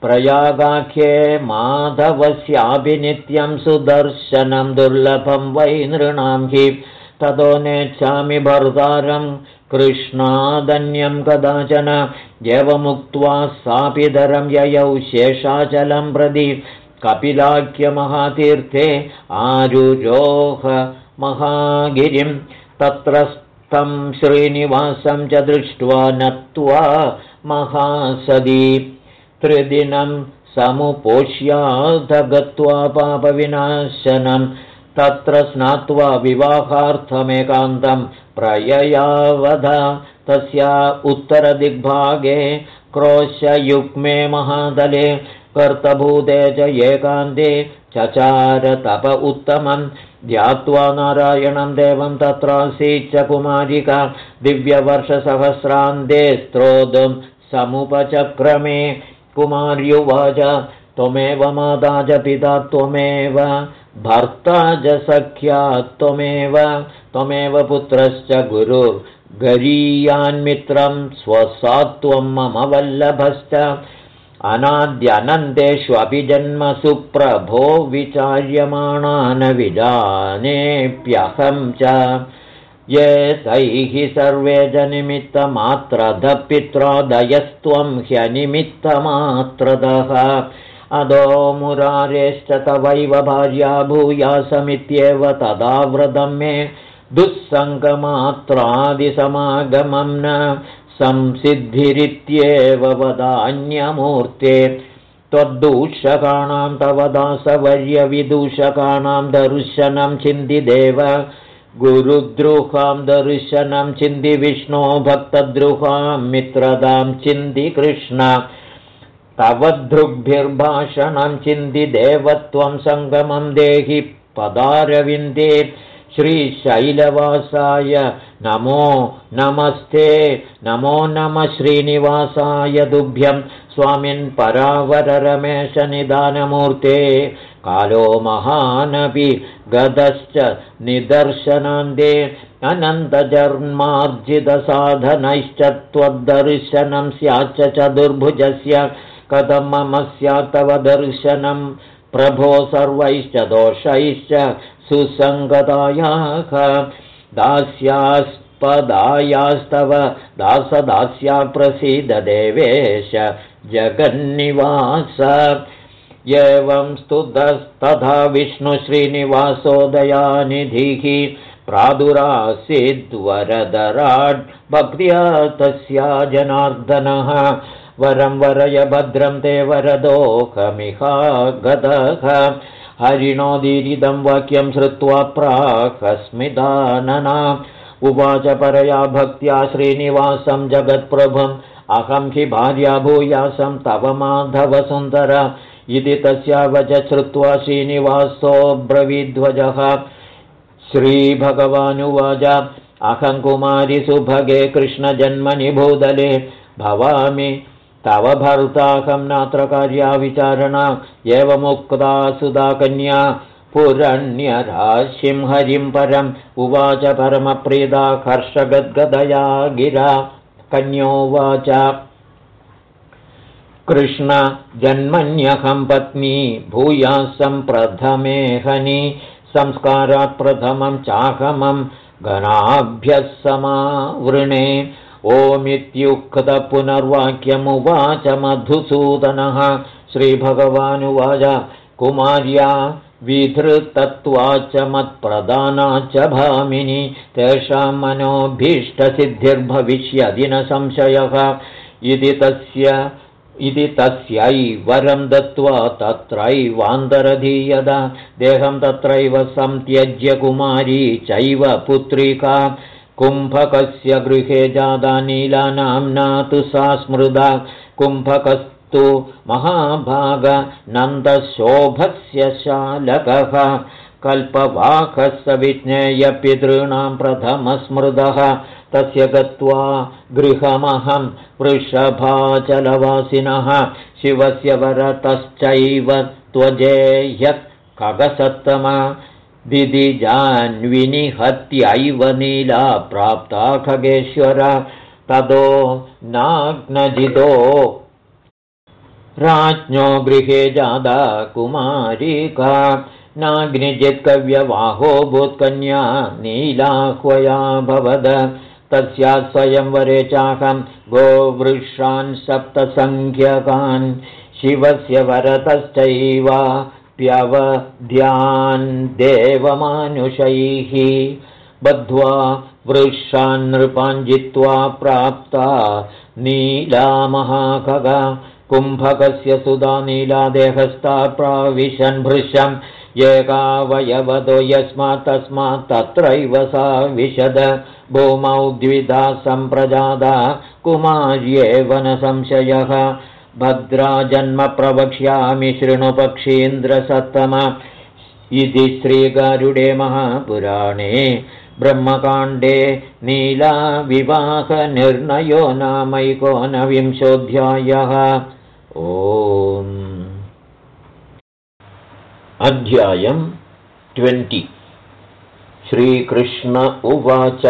प्रयागाख्ये माधवस्याभिनित्यं सुदर्शनं दुर्लभं वै नृणां हि ततो नेच्छामि भर्तारं कृष्णादन्यं कदाचन। एवमुक्त्वा सापिधरं ययौ शेषाचलं प्रति। कपिलाख्यमहातीर्थे आरुरोह महागिरिं। तत्रस्थं श्रीनिवासं च दृष्ट्वा नत्वा महासदी त्रिदिनं समुपोष्याध गत्वा पापविनाशनं तत्र स्नात्वा विवाहार्थमेकान्तं प्रययावध। तस्या उत्तरदिग्भागे क्रोशयुग्मे महादले कर्तभूते च एकान्ते चचार तप उत्तमं। ध्यात्वा नारायणं देवं तत्रासीच्च कुमारिका दिव्यवर्षसहस्रान्ते स्त्रोतुं समुपचक्रमे कुमार्युवाच त्वमेव माता च पिता त्वमेव भर्ता च सख्या त्वमेव त्वमेव पुत्रश्च गुरुर्गरीयान्मित्रं स्वसात्वं मम वल्लभश्च। अनाद्यनन्देष्वपि जन्मसु प्रभो विचार्यमाणान् विजानेऽप्यहं च ये तैः सर्वे जनिमित्तमात्रधः पित्रादयस्त्वं ह्यनिमित्तमात्रदः। अदो मुरारेश्च तवैव भार्या भूयासमित्येव तदा व्रतं मे दुःसङ्गमात्रादिसमागमं न संसिद्धिरित्येव वदान्यमूर्ते। त्वद्दूषकाणां तव दासवर्यविदूषकाणां दर्शनं चिन्तिदेव गुरुद्रुहां दर्शनं चिन्ति विष्णो भक्तद्रुहां कृष्ण। तव दृग्भिर्भाषणं चिन्ति देवत्वं सङ्गमं देहि पदारविन्दे श्रीशैलवासाय नमो नमस्ते नमो नमः श्रीनिवासाय तुभ्यं स्वामिन् परावररमेशनिदानमूर्ते कालो महानपि गतश्च निदर्शनान्ते अनन्तजर्मार्जितसाधनैश्च त्वद्दर्शनं स्याच्च चतुर्भुजस्य कथं मम स्यात् तव दर्शनं? प्रभो सर्वैश्च दोषैश्च सुसङ्गतायाः दास्यास्पदायास्तव दासदास्या प्रसीददेवेश जगन्निवास एवं स्तुतस्तथा विष्णुश्रीनिवासोदयानिधिः प्रादुरासीद्वरदराड् भक्त्या तस्या जनार्दनः। वरं वरय भद्रं ते वरदोकमिहा गतः हरिणोदीरिदं वाक्यं श्रुत्वा प्राकस्मिदानना। उवाच परया भक्त्या श्रीनिवासं जगत्प्रभुम्। अहं हि भार्या भूयासं तव माधवसुन्दर इति तस्यावच श्रुत्वा श्रीनिवासोऽब्रवीध्वजः श्रीभगवानुवाच अहं कुमारि सुभगे कृष्णजन्मनि भूदले भवामि। तव भर्ताहं नात्र कार्या विचारणा एवमुक्ता सुधा कन्या। पुरण्यराशिं हरिं परम् उवाच परमप्रीदा हर्षगद्गदया गिरा। कन्योवाच कृष्ण जन्मन्यहं पत्नी भूयासं प्रथमेहनि संस्कारात् प्रथमं चाहमं घनाभ्यः समावृणे ओमित्युक्तपुनर्वाक्यमुवाच मधुसूदनः श्रीभगवानुवाच कुमार्या विधृतत्वा च मत्प्रदाना च भामिनि तेषां मनोभीष्टसिद्धिर्भविष्यदि न संशयः। इति तस्य इति तस्यै वरं दत्त्वा तत्रैवान्तरधीयदा देहं तत्रैव संत्यज्य कुमारी चैव पुत्रिका। कुम्भकस्य गृहे जादा नीलानाम्ना तु सा स्मृदा। कुम्भकस्तु महाभागनन्दशोभस्य शालकः। कल्पवाकस्य विज्ञेयपितॄणां प्रथमस्मृदः तस्य गत्वा गृहमहं वृषभाचलवासिनः शिवस्य वरतश्चैव त्वजेह्यत् खगसत्तमा दिदिजान्विनिहत्यैव नीला प्राप्ता खगेश्वर। तदो नाग्नजितो राज्ञो गृहे जादा कुमारिका। नाग्निजित्कव्यवाहो भूत्कन्या नीलाह्वया भवद तस्या स्वयंवरे चाहं गोवृषान् सप्तसङ्ख्यकान् शिवस्य वरतश्चैव प्यवध्यान् देवमानुषैः बद्ध्वा वृषान् नृपान् जित्वा प्राप्ता नीलामहाखग। कुम्भकस्य सुधा नीलादेहस्था प्राविशन् भृशम् एकावयवदो यस्मात् तस्मात् तत्रैव सा विशद। भूमौ द्विधा सम्प्रजादा कुमार्येव न संशयः। भद्राजन्म प्रवक्ष्यामि शृणुपक्षीन्द्रसत्तम इति श्रीगारुडे महापुराणे। ब्रह्मकाण्डे नीलाविवाहनिर्णयो नामैकोनविंशोऽध्यायः। ओम् अध्यायम् ट्वेण्टि। श्रीकृष्ण उवाच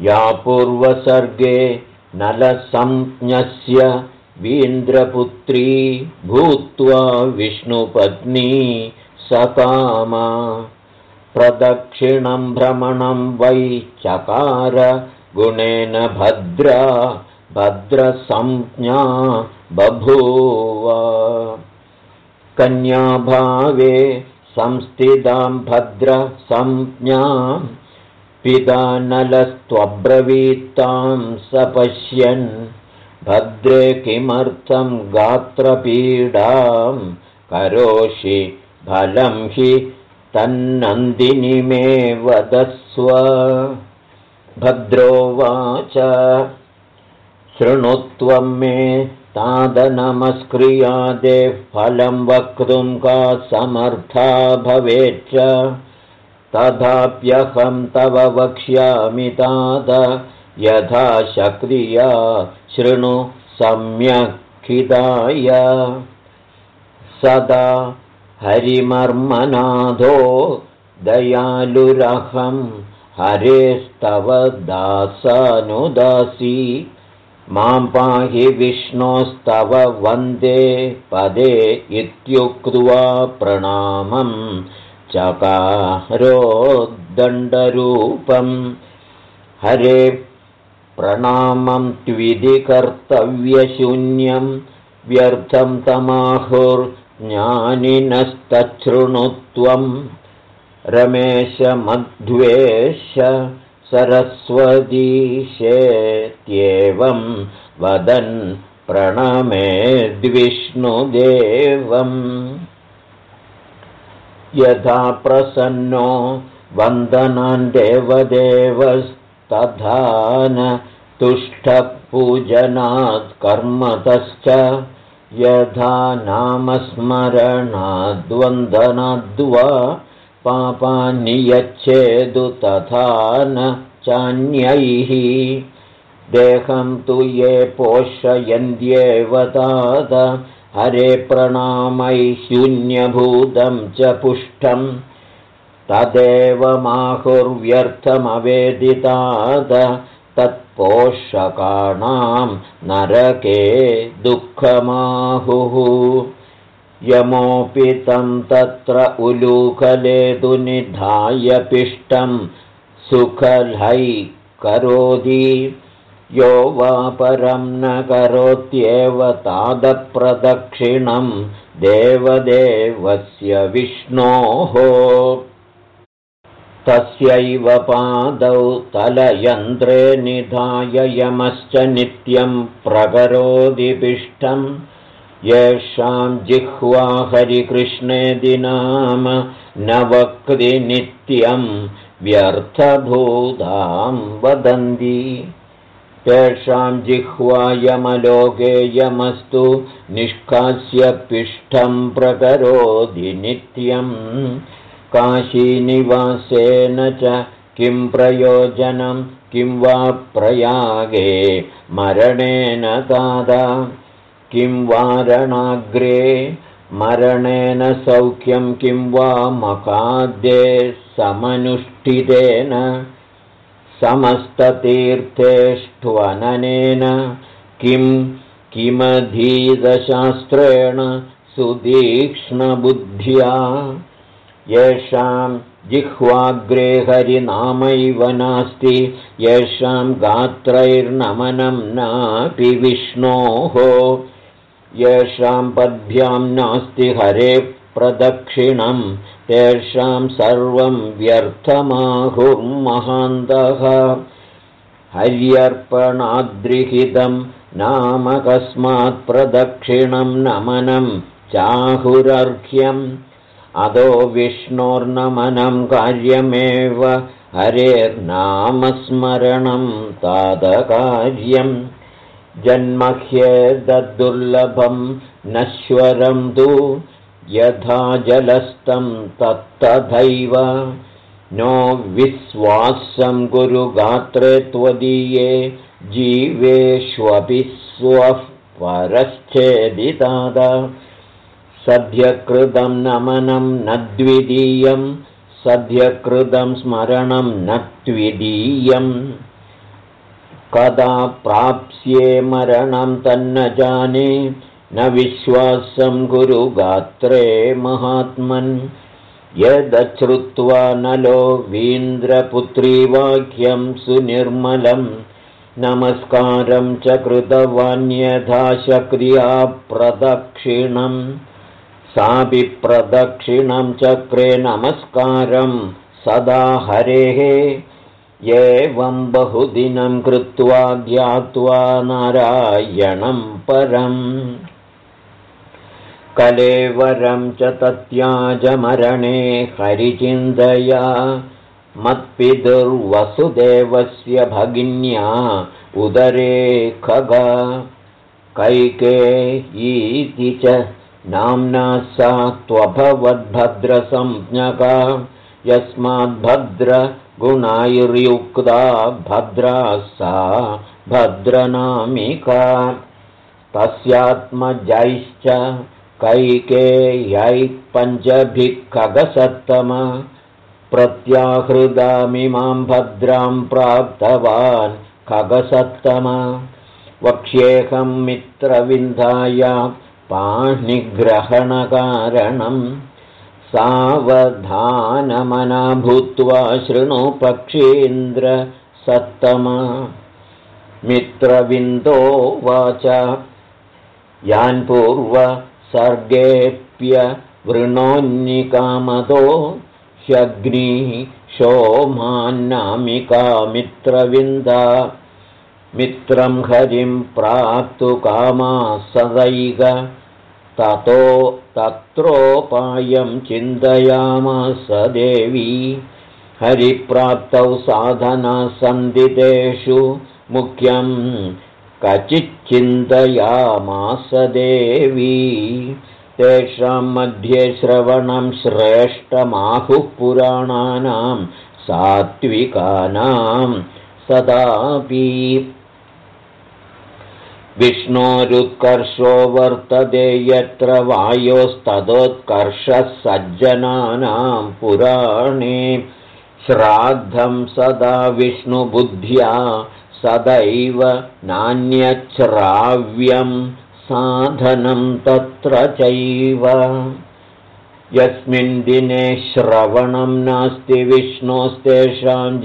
या पूर्वसर्गे नलसंज्ञस्य वीन्द्रपुत्री भूत्वा विष्णुपत्नी सकामा। प्रदक्षिणं भ्रमणं वै चकार गुणेन भद्रा भद्रसंज्ञा बभूव कन्याभावे संस्थितां भद्रसंज्ञां पिता नलस्त्वब्रवीत्तां स पश्यन् भद्रे किमर्थं गात्रपीडां करोषि फलं हि तन्नन्दिनि मे वदस्व भद्रोवाच शृणुत्वं मे तादनमस्क्रियादेः फलं वक्तुं का समर्था भवेच्च। तथाप्यहं तव वक्ष्यामि ताद। यथा शक्रिया शृणु सम्यक्खिदाय। सदा हरिमर्मनाथो दयालुरहं हरेस्तव दासानुदासी मां पाहि विष्णोस्तव वन्दे पदे इत्युक्त्वा प्रणामं चकारोद्दण्डरूपम् हरे प्रणामं त्विधिकर्तव्यशून्यं व्यर्थं तमाहुर्ज्ञानिनस्तच्छृणुत्वं। रमेशमध्वेश सरस्वतीशेत्येवं वदन् प्रणमेद्विष्णुदेवम् यथा प्रसन्नो वन्दनान् देवदेवस्तथा न तुष्टपूजनात् कर्मतश्च। यथा नामस्मरणाद्वन्दनाद्वा पापानि यच्छेदु तथा न चान्यैः। देहं तु ये पोषयन्त्येव तात हरे प्रणामै शून्यभूतं च पुष्टम् तदेव माहुर्व्यर्थमवेदिताद तत्पोषकाणां नरके दुःखमाहुः यमोऽपि तं तत्र निधाय पिष्टं सुखलै करोति। यो वा परं न करोत्येव तादप्रदक्षिणं देवदेवस्य विष्णोः। तस्यैव पादौ तलयन्त्रे निधाय यमश्च नित्यं प्रकरोदिपिष्टम् येषां जिह्वा हरिकृष्णेदि नाम न वक्ति नित्यं व्यर्थभूतां वदन्ति तेषां जिह्वायमलोके यमस्तु निष्कास्य पिष्ठं प्रकरोति नित्यम्। काशीनिवासेन च किं प्रयोजनं किं वा प्रयागे मरणेन दादा किं वारणाग्रे मरणेन सौख्यं किं वा मकाद्ये समनुष्ठितेन? समस्ततीर्थेष्वननेन? किं किमधीतशास्त्रेण सुदीक्ष्णबुद्ध्या? येषां जिह्वाग्रे हरिनामैव नास्ति येषां गात्रैर्नमनं नापि विष्णोः येषां पद्भ्यां नास्ति हरे प्रदक्षिणं तेषां सर्वं व्यर्थमाहुर्महान्तः। हर्यर्पणाद्रिहितं नाम कस्मात् प्रदक्षिणं नमनं चाहुरर्घ्यम्। अदो विष्णोर्नमनं कार्यमेव हरेर्नामस्मरणं तादकार्यम् जन्मह्येदुर्लभं नश्वरं तु यथा जलस्तं तत्तथैव। नो विश्वासं गुरुगात्रे त्वदीये जीवेष्वपि स्वः परश्चेदिताद। सद्यकृतं नमनं न द्वितीयं सद्यकृतं स्मरणं न द्वितीयम् कदा प्राप्स्ये मरणं तन्न जाने न विश्वासं गुरुगात्रे महात्मन्। यदश्रुत्वा नलो वीन्द्रपुत्रीवाक्यं सुनिर्मलं नमस्कारं च कृतवान्यथा शक्रिया प्रदक्षिणं सापि प्रदक्षिणं चक्रे नमस्कारं सदा हरेः एवं बहुदिनं कृत्वा ज्ञात्वा नारायणं परम्। कलेवरं च तत्याजमरणे हरिचिन्तया मत्पितुर्वसुदेवस्य भगिन्या उदरे खग। कैकेयीति च नाम्ना सा त्वभवद्भद्रसंज्ञका। यस्माद्भद्र गुणायुर्युक्ता भद्रा सा भद्रनामिका। तस्यात्मजैश्च कैकेयैः पञ्चभिः खगसत्तम। प्रत्याहृदामिमां भद्रां प्राप्तवान् खगसत्तम। वक्ष्येऽहं मित्रविन्धाय पाणिग्रहणकारणम् सावधानमना भूत्वा शृणु पक्षीन्द्र सत्तम। मित्रविन्दो वाच। यान्पूर्वसर्गेऽप्य वृणोन्निकामतो ह्यग्निः शोमान्नामिका मित्रविन्दा। मित्रं हरिं कामा सदैग ततो तत्रोपायं चिन्तयामास देवी। हरिप्राप्तौ साधनासन्दितेषु मुख्यं कचिच्चिन्तयामास देवी। तेषां मध्ये श्रवणं श्रेष्ठमाहुः पुराणानां सात्विकानां सदापि विष्णोरुत्कर्षो वर्तते यत्र वायोस्तदोत्कर्षः सज्जनानां पुराणे। श्राद्धं सदा विष्णुबुद्ध्या सदैव नान्यच्छ्राव्यं साधनं तत्र चैव। यस्मिन् दिने श्रवणं नास्ति विष्णोस्तेषां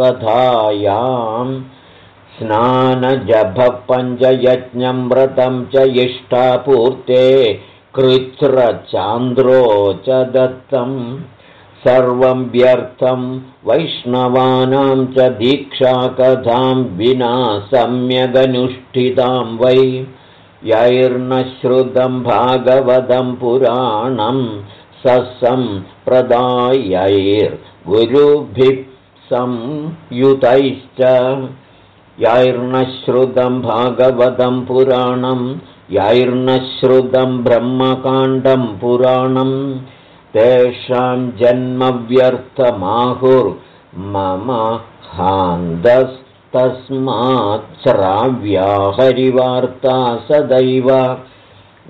कथायाम् स्नानजभपञ्चयज्ञं व्रतं च कृच्छ्रचान्द्रो च दत्तम् सर्वं व्यर्थं वैष्णवानां च दीक्षाकथां विना सम्यगनुष्ठितां वै। यैर्न श्रुतं भागवतं पुराणं ससम्प्रदायैर्गुरुभिः संयुतैश्च यैर्नश्रुतं भागवतं पुराणं यैर्नश्रुतं ब्रह्मकाण्डं पुराणं। तेषां जन्मव्यर्थमाहुर्मम हान्दस्तस्माच्छ्राव्या हरिवार्ता सदैव।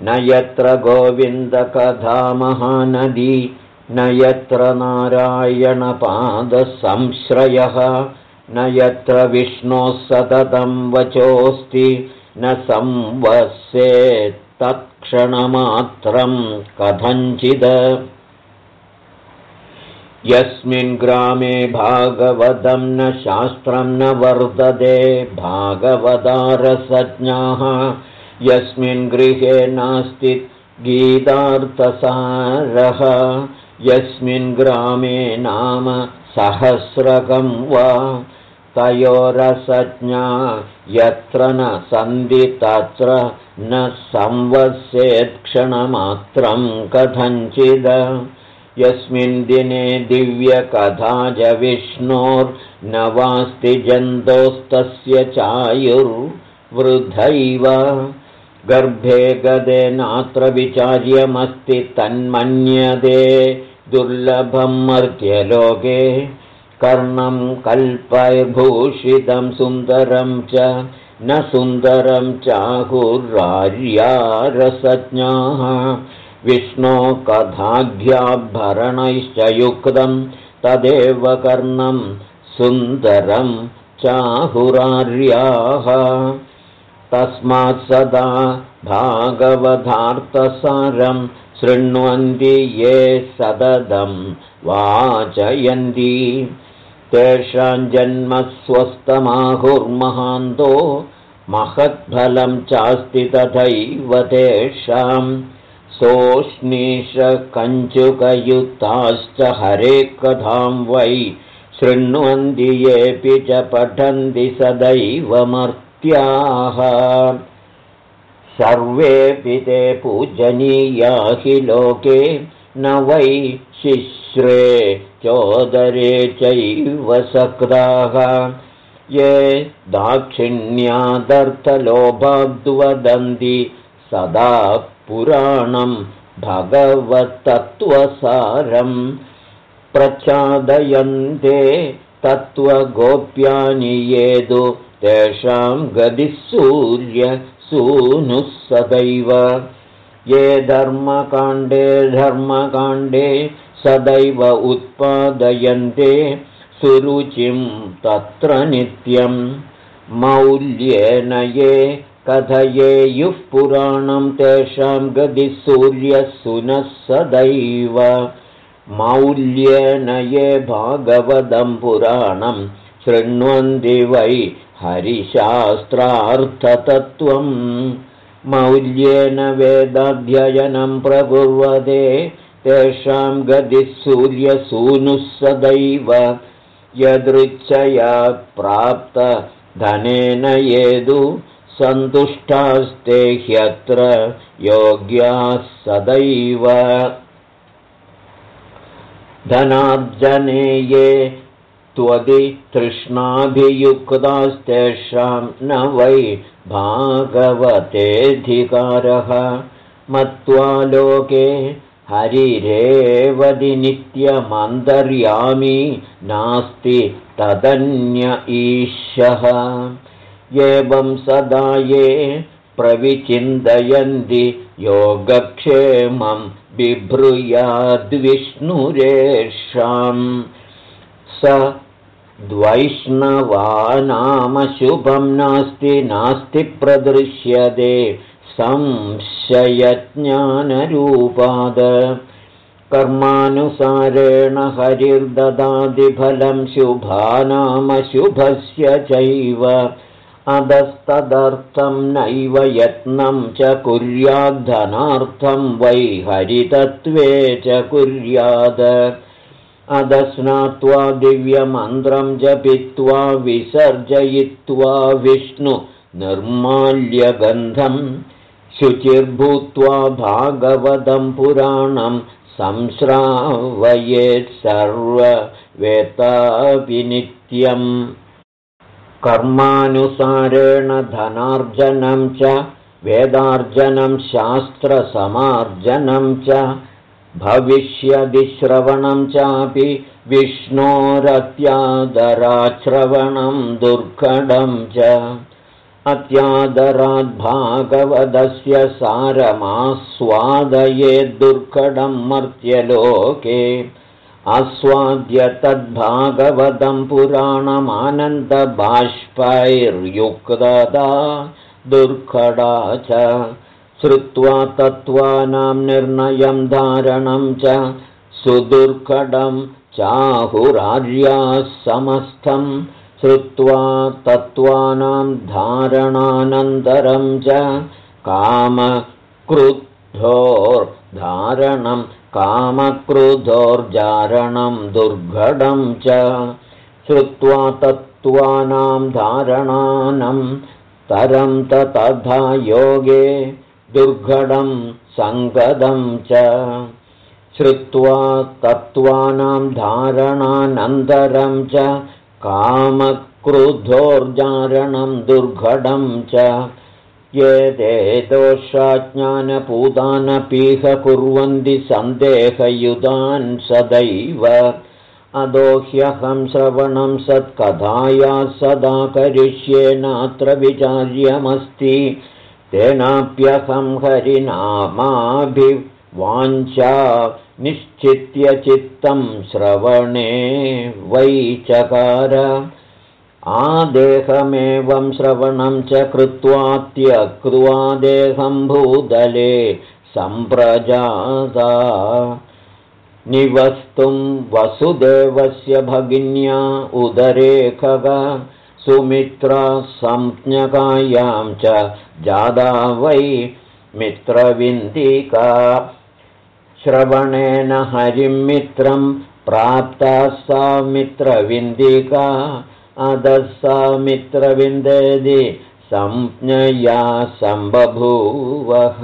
न यत्र गोविन्दकथा महानदी न यत्र नारायणपादसंश्रयः न यत्र विष्णोः सततं वचोऽस्ति न तत्क्षणमात्रं कथञ्चिद। यस्मिन् ग्रामे भागवतं न शास्त्रं न वर्तते भागवतारसज्ञाः। यस्मिन् गृहे नास्ति गीतार्थसारः। यस्मिन् ग्रामे नाम सहस्रकं वा तयोरसज्ञा यत्र न सन्धि तत्र न संवस्येत्क्षणमात्रं कथञ्चिद। यस्मिन् दिने दिव्यकथा च विष्णोर्न वास्ति जन्तोस्तस्य चायुर्वृथैव गर्भे गदे नात्र विचार्यमस्ति तन्मन्यते दुर्लभं मर्त्यलोके कर्णं कल्पैर्भूषितं सुन्दरं च न सुन्दरं चाहुरार्यारसज्ञाः विष्णो कथाभ्याभरणैश्च युक्तं तदेव कर्णं सुन्दरं चाहुरार्याः। तस्मात् सदा भागवतार्थसारं शृण्वन्ति ये सददं वाचयन्ति तेषां जन्मस्वस्थमाहुर्महान्तो महत्फलं चास्ति तथैव तेषां सोष्णीषकञ्चुकयुक्ताश्च हरे कथां वै शृण्वन्ति येऽपि च पठन्ति सदैव मर्त्याः सर्वेऽपि ते पूजनीया हि लोके न वै शिश्रे चोदरे चैव सक्ताः ये दाक्षिण्यादर्थलोभाद्वदन्ति सदा पुराणं भगवत्तत्त्वसारं प्रचादयन्ते तत्त्वगोप्यानि येदु तेषां गदिसूर्यसूनुः सदैव ये धर्मकाण्डे धर्मकाण्डे सदैव उत्पादयन्ते सुरुचिं तत्र नित्यं। मौल्येन ये कथयेयुः पुराणं तेषां गदिसूर्यसुनः सदैव। मौल्येन ये भागवतं पुराणं शृण्वन्ति वै हरिशास्त्रार्थतत्त्वम् मौल्येन वेदाध्ययनं प्रकुर्वते तेषां गदिः सूर्यसूनुः सदैव। यदृच्छया प्राप्तधनेन येदु सन्तुष्टास्ते ह्यत्र योग्याः सदैव। धनार्जने ये त्वदि तृष्णाभियुक्तास्तेषां न वै भागवतेऽधिकारः। मत्वा लोके हरिरेवदि नित्यमन्तर्यामी नास्ति तदन्य ईशः। एवं सदा ये प्रविचिन्तयन्ति योगक्षेमं बिभ्रूयाद्विष्णुरेषाम् स द्वैष्णवानामशुभं नास्ति नास्ति प्रदृश्यते संशयज्ञानरूपाद। कर्मानुसारेण हरिर्ददादिफलं शुभानामशुभस्य चैव अधस्तदर्थं नैव यत्नं च कुर्याद्धनार्थं वै हरितत्वे च कुर्याद अधस्नात्वा दिव्यमन्त्रं जपित्वा विसर्जयित्वा विष्णुनिर्माल्यगन्धं शुचिर्भूत्वा भागवतं पुराणं संश्रावयेत् सर्ववेताभिनित्यम् कर्मानुसारेण धनार्जनं च वेदार्जनं शास्त्रसमार्जनं च भविष्यदिश्रवणं चापि विष्णोरत्यादराश्रवणं दुर्घटं च। अत्यादराद्भागवदस्य सारमास्वादयेद्दुर्घटं मर्त्यलोके आस्वाद्य तद्भागवतं पुराणमानन्दबाष्पैर्युक्तदा दुर्घटा च श्रुत्वा तत्त्वानां निर्णयं धारणं च सुदुर्घटं चाहुरार्याः समस्तं श्रुत्वा तत्त्वानां धारणानन्तरं च कामक्रुद्धोर्धारणं कामक्रुधोर्जारणं दुर्घटं च श्रुत्वा तत्त्वानां धारणानं तरं तथा योगे दुर्घटं सङ्गदं च श्रुत्वा तत्त्वानां धारणानन्तरं च कामक्रुधोर्जारणं दुर्घटं च ये दोषाज्ञानपूतानपीह कुर्वन्ति सन्देहयुतान् सदैव। अदो ह्यहं श्रवणं सत्कथाया सदा करिष्ये नात्र विचार्यमस्ति तेनाप्यहं हरिनामाभिवाञ्छा निश्चित्य चित्तं श्रवणे वैचकार। आदेहमेवं श्रवणं च कृत्वा त्यक्त्वा देहं भूदले सम्प्रजाता। निवस्तुं वसुदेवस्य भगिन्या उदरेखग सुमित्रा संज्ञकायां च जादा वै मित्रविन्दिका। श्रवणेन हरिं मित्रं प्राप्ता सा मित्रविन्दिका। अधः सा मित्रविन्देदि संज्ञया सम्बभूवः।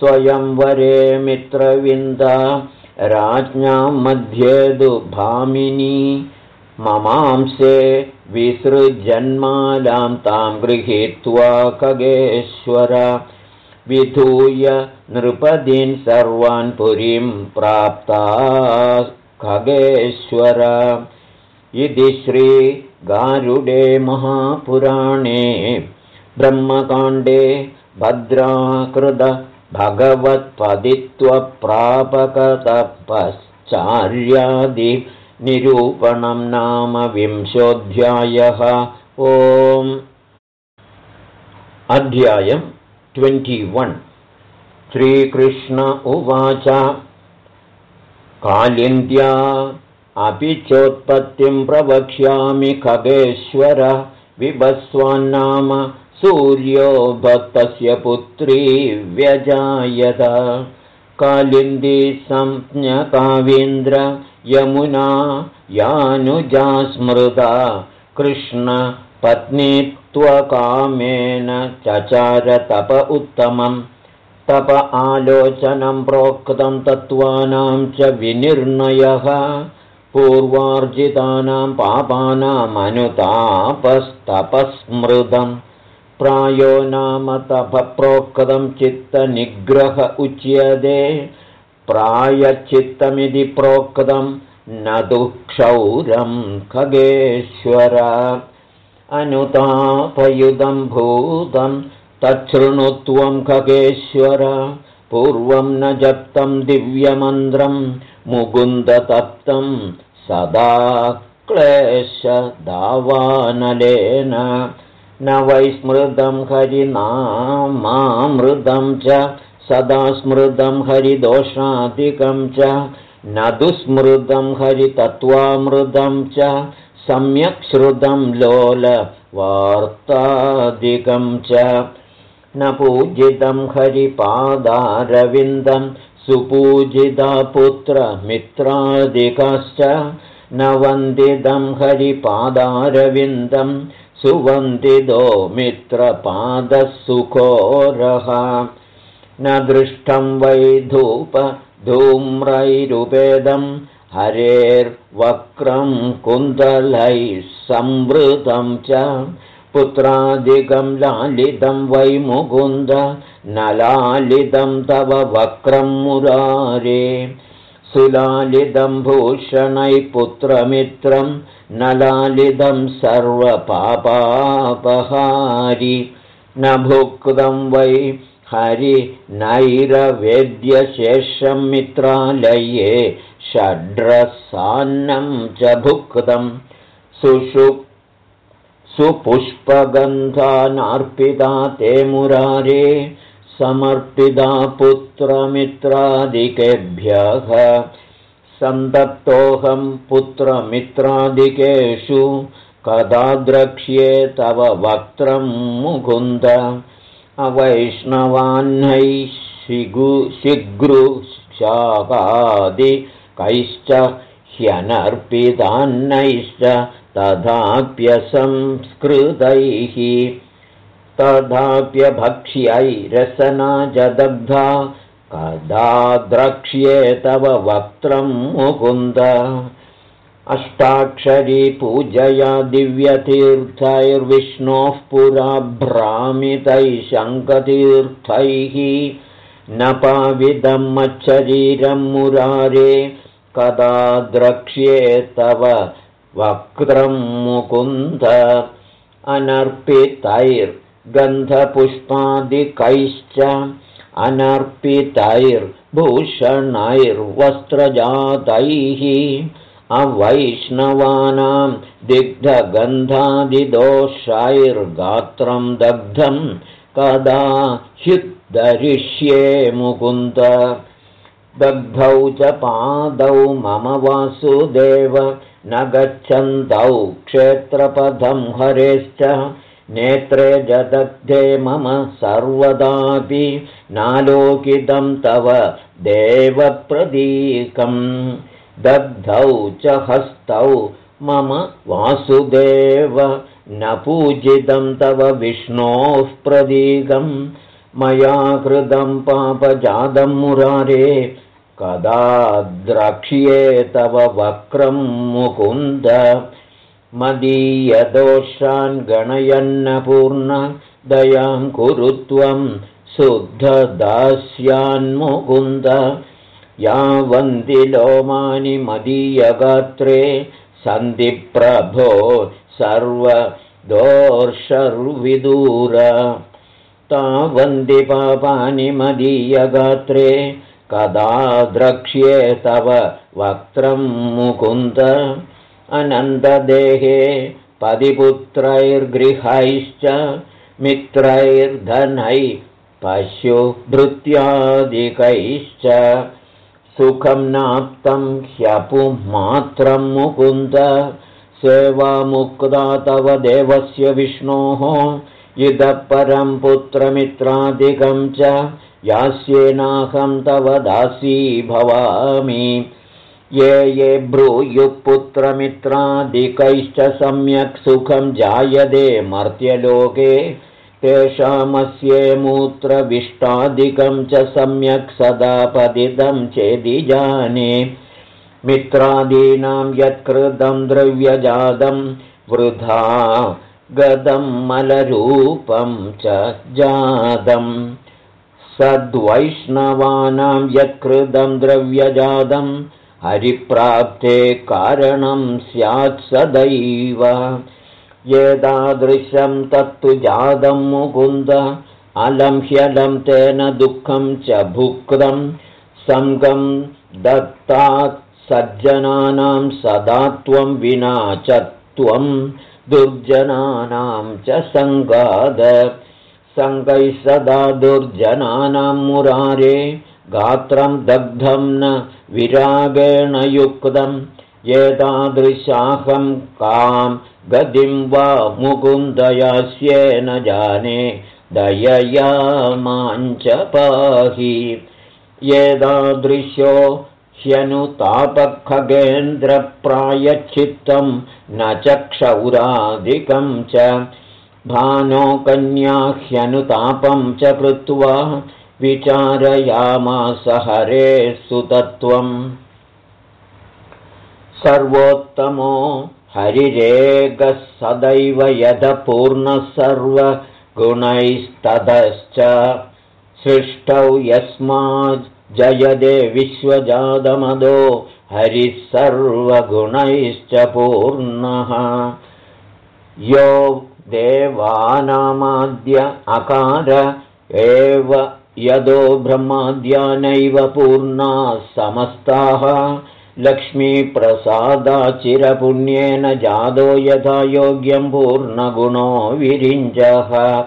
स्वयंवरे मित्रविन्दा राज्ञां मध्ये भामिनी ममांसे विसृजन्मालां तां गृहीत्वा खगेश्वर। विधूय नृपदीन् सर्वान् पुरीं प्राप्ता खगेश्वर। इति श्रीगारुडे महापुराणे ब्रह्मकाण्डे भद्राकृदभगवत्पदित्वप्रापकतपश्चार्यादिनिरूपणं नाम विंशोऽध्यायः। ओम्। अध्यायम् ट्वेण्टिवन् श्रीकृष्ण उवाच। कालिन्द्या अपि चोत्पत्तिं प्रवक्ष्यामि खगेश्वर। विभस्वान्नाम सूर्यो भक्तस्य पुत्री व्यजायत। कालिन्दी संज्ञकावीन्द्र यमुना यानुजा स्मृता कृष्णपत्नीत्वकामेन चचार तप उत्तमम्। तप आलोचनं प्रोक्तं तत्त्वानां च विनिर्णयः। पूर्वार्जितानां पापानामनुतापस्तपस्मृतम्। प्रायो नाम तपप्रोक्तं चित्तनिग्रह उच्यते प्रायश्चित्तमिति प्रोक्तं न दुःक्षौरं खगेश्वर। अनुतापयुधं भूतं तच्छृणुत्वं खगेश्वर। पूर्वं न जप्तं दिव्यमन्त्रं मुकुन्दतप्तं सदा क्लेशदावानलेन। न वैस्मृतं हरिनामामृतं च सदा स्मृतं हरिदोषादिकं च। न दुस्मृतं हरितत्त्वामृतं च। सम्यक् श्रुतं लोलवार्तादिकं च। न पूजितं हरिपादारविन्दं सुपूजिता पुत्रमित्रादिकश्च। न वन्दितं हरिपादारविन्दं सुवन्दितो मित्रपादः सुखोरः न दृष्टं वै धूप धूम्रैरुपेदं हरेर्वक्रं कुन्दलैः संवृतं च पुत्रादिकं लालितं वै मुकुन्द न लालितं तव वक्रं मुरारे सुलालितं भूषणैः पुत्रमित्रं न लालितं सर्वपापापहारि न भुक्तं वै हरिनैरवेद्यशेषं मित्रालये षड्रसान्नं च भुक्तं सुषु सुपुष्पगन्धानार्पिता ते मुरारे समर्पिता पुत्रमित्रादिकेभ्यः सन्तप्तोऽहं पुत्रमित्रादिकेषु कदा द्रक्ष्ये तव वक्त्रं मुकुन्द अवैष्णवाह्नैः शिगृशाकादिकैश्च ह्यनर्पितान्नैश्च तथाप्यसंस्कृतैः तथाप्यभक्ष्यैरसना जदग्धा कदा द्रक्ष्ये तव वक्त्रं मुकुन्द अष्टाक्षरी पूजया दिव्यतीर्थैर्विष्णोः पुरा भ्रामितैः शङ्कतीर्थैः न पाविदं मच्छरीरं मुरारे कदा द्रक्ष्ये तव वक्त्रं मुकुन्द। अनर्पितैर्गन्धपुष्पादिकैश्च अनर्पितैर्भूषणैर्वस्त्रजातैः अवैष्णवानां दिग्धगन्धादिदोषैर्गात्रं दग्धं कदा ह्युद्धरिष्ये मुकुन्द। दग्धौ च पादौ मम वासुदेव न गच्छन्तौ क्षेत्रपथं हरेश्च। नेत्रे जदग्धे मम सर्वदापि नालोकितं तव देवप्रदीकम् दग्धौ च हस्तौ। मम वासुदेव न पूजितं तव विष्णोः प्रदीकं मया कृतं पापजातं मुरारे कदा द्रक्ष्ये तव वक्रं मुकुन्द। मदीयदोषान् गणयन्नपूर्ण दयां कुरु त्वं शुद्धदास्यान्मुकुन्द यावन्ति मदीयगात्रे सन्धिप्रभो सर्वदोर्षर्विदूर तावन्ति पापानि मदीयगात्रे कदा द्रक्ष्ये तव वक्त्रं मुकुन्द। अनन्तदेहे पदिपुत्रैर्गृहैश्च मित्रैर्धनै पश्युभृत्यादिकैश्च सुखं नाप्तं ह्यपुमात्रं मुकुन्द। सेवामुक्ता तव देवस्य विष्णोः। इदः परं पुत्रमित्रादिकं च यास्येनाहं तव दासी भवामि। ये ये ब्रूयुपुत्रमित्रादिकैश्च सम्यक् सुखं जायते मर्त्यलोके तेषामस्ये मूत्रविष्टादिकं च सम्यक् सदा पतितं चेदिजाने मित्रादीनां यत्कृतं द्रव्यजातं वृथा गदं मलरूपं च जातम् सद्वैष्णवानां यत्कृतं द्रव्यजातं हरिप्राप्ते कारणं स्यात् सदैव एतादृशं तत्तु जातं मुकुन्द अलं ह्यलं तेन दुःखं च भुक्तं। सङ्गं दत्तात् सज्जनानां सदा त्वं विना च त्वं दुर्जनानां च सङ्गाद। सङ्गैः सदा दुर्जनानां मुरारे गात्रं दग्धं न विरागेण युक्तं एतादृशाहं कां गतिं वा मुकुन्दयास्येन जाने दयया माञ्च पाहि। एतादृशो ह्यनुतापखगेन्द्रप्रायच्छित्तं न च क्षौरादिकं च। भानो कन्या ह्यनुतापं च कृत्वा विचारयामास हरे सुतत्वम् सर्वोत्तमो हरिरेगः सदैव यदपूर्णः सर्वगुणैस्ततश्च सृष्टौ यस्माज् जयदे विश्वजातमदो हरिः सर्वगुणैश्च पूर्णः। यो देवानामाद्य अकार एव यदो ब्रह्माद्यानैव पूर्णाः समस्ताः लक्ष्मीप्रसादाचिरपुण्येन जादो यथा योग्यं पूर्णगुणो विरिञ्जः।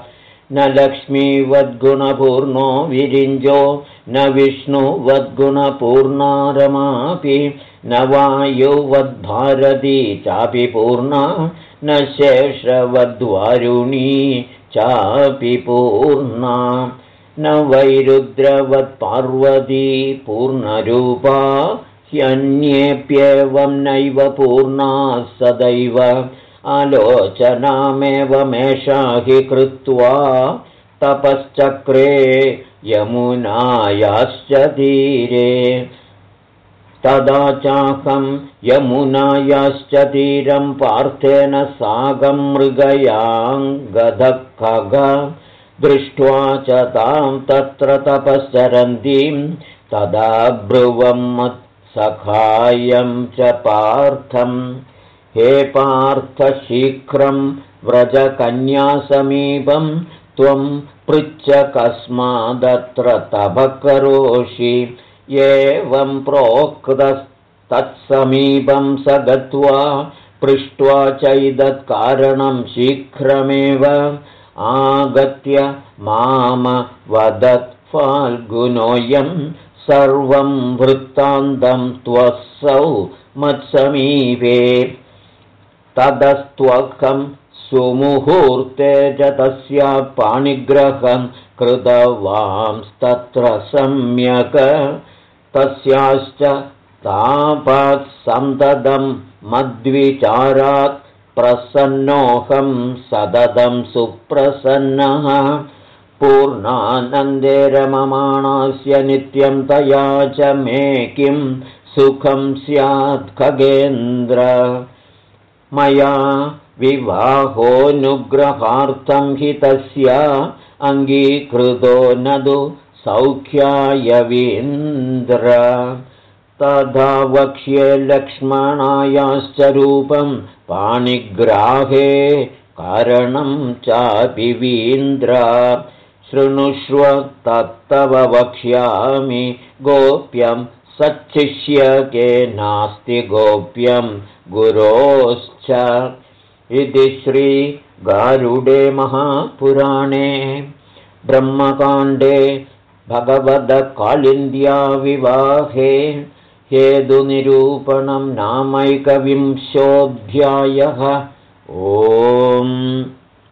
न लक्ष्मीवद्गुणपूर्णो विरिञ्जो न विष्णुवद्गुणपूर्णारमापि न वायुवद्भारती चापि पूर्णा न शेषवद्वारुणी चापि पूर्णा। न वैरुद्रवत्पार्वती पूर्णरूपा ह्यन्येऽप्येवं नैव पूर्णा सदैव। आलोचनामेवमेषा हि कृत्वा तपश्चक्रे यमुनायाश्च तीरे। तदा चाकं यमुनायाश्च तीरं पार्थेन सागं मृगयाङ्गधखग दृष्ट्वा च तां तत्र तपश्चरन्तीं तदा ब्रुवं सखायं च पार्थम् हे पार्थ शीघ्रं व्रजकन्यासमीपं त्वं पृच्छ कस्मादत्र तव करोषि। एवं प्रोक्तस्तत्समीपं स गत्वा पृष्ट्वा चैदत्कारणं शीघ्रमेव। आगत्य माम वदत् फाल्गुनोऽयं सर्वं वृत्तान्तं त्वसौ मत्समीपे। तदस्त्वकं सुमुहूर्ते च तस्या पाणिग्रहं कृतवांस्तत्र सम्यक्। तस्याश्च तापात् सन्ततं मद्विचारात् प्रसन्नोऽहं सततं सुप्रसन्नः पूर्णानन्दे रममाणस्य नित्यं तया च मे किं सुखं स्यात् खगेन्द्र। मया विवाहोऽनुग्रहार्थं हि तस्य अङ्गीकृतो नदु सौख्यायवीन्द्र तथा वक्ष्ये लक्ष्मणायाश्च रूपं पाणिग्राहे कारणं चापिवीन्द्र शृणुष्व तत्तव वक्ष्यामि गोप्यं सच्छिष्यके नास्ति गोप्यं गुरोश्च। इति श्रीगारुडे महापुराणे ब्रह्मकाण्डे भगवदकालिन्द्याविवाहे हेतुनिरूपणं नामैकविंशोऽध्यायः। ओम्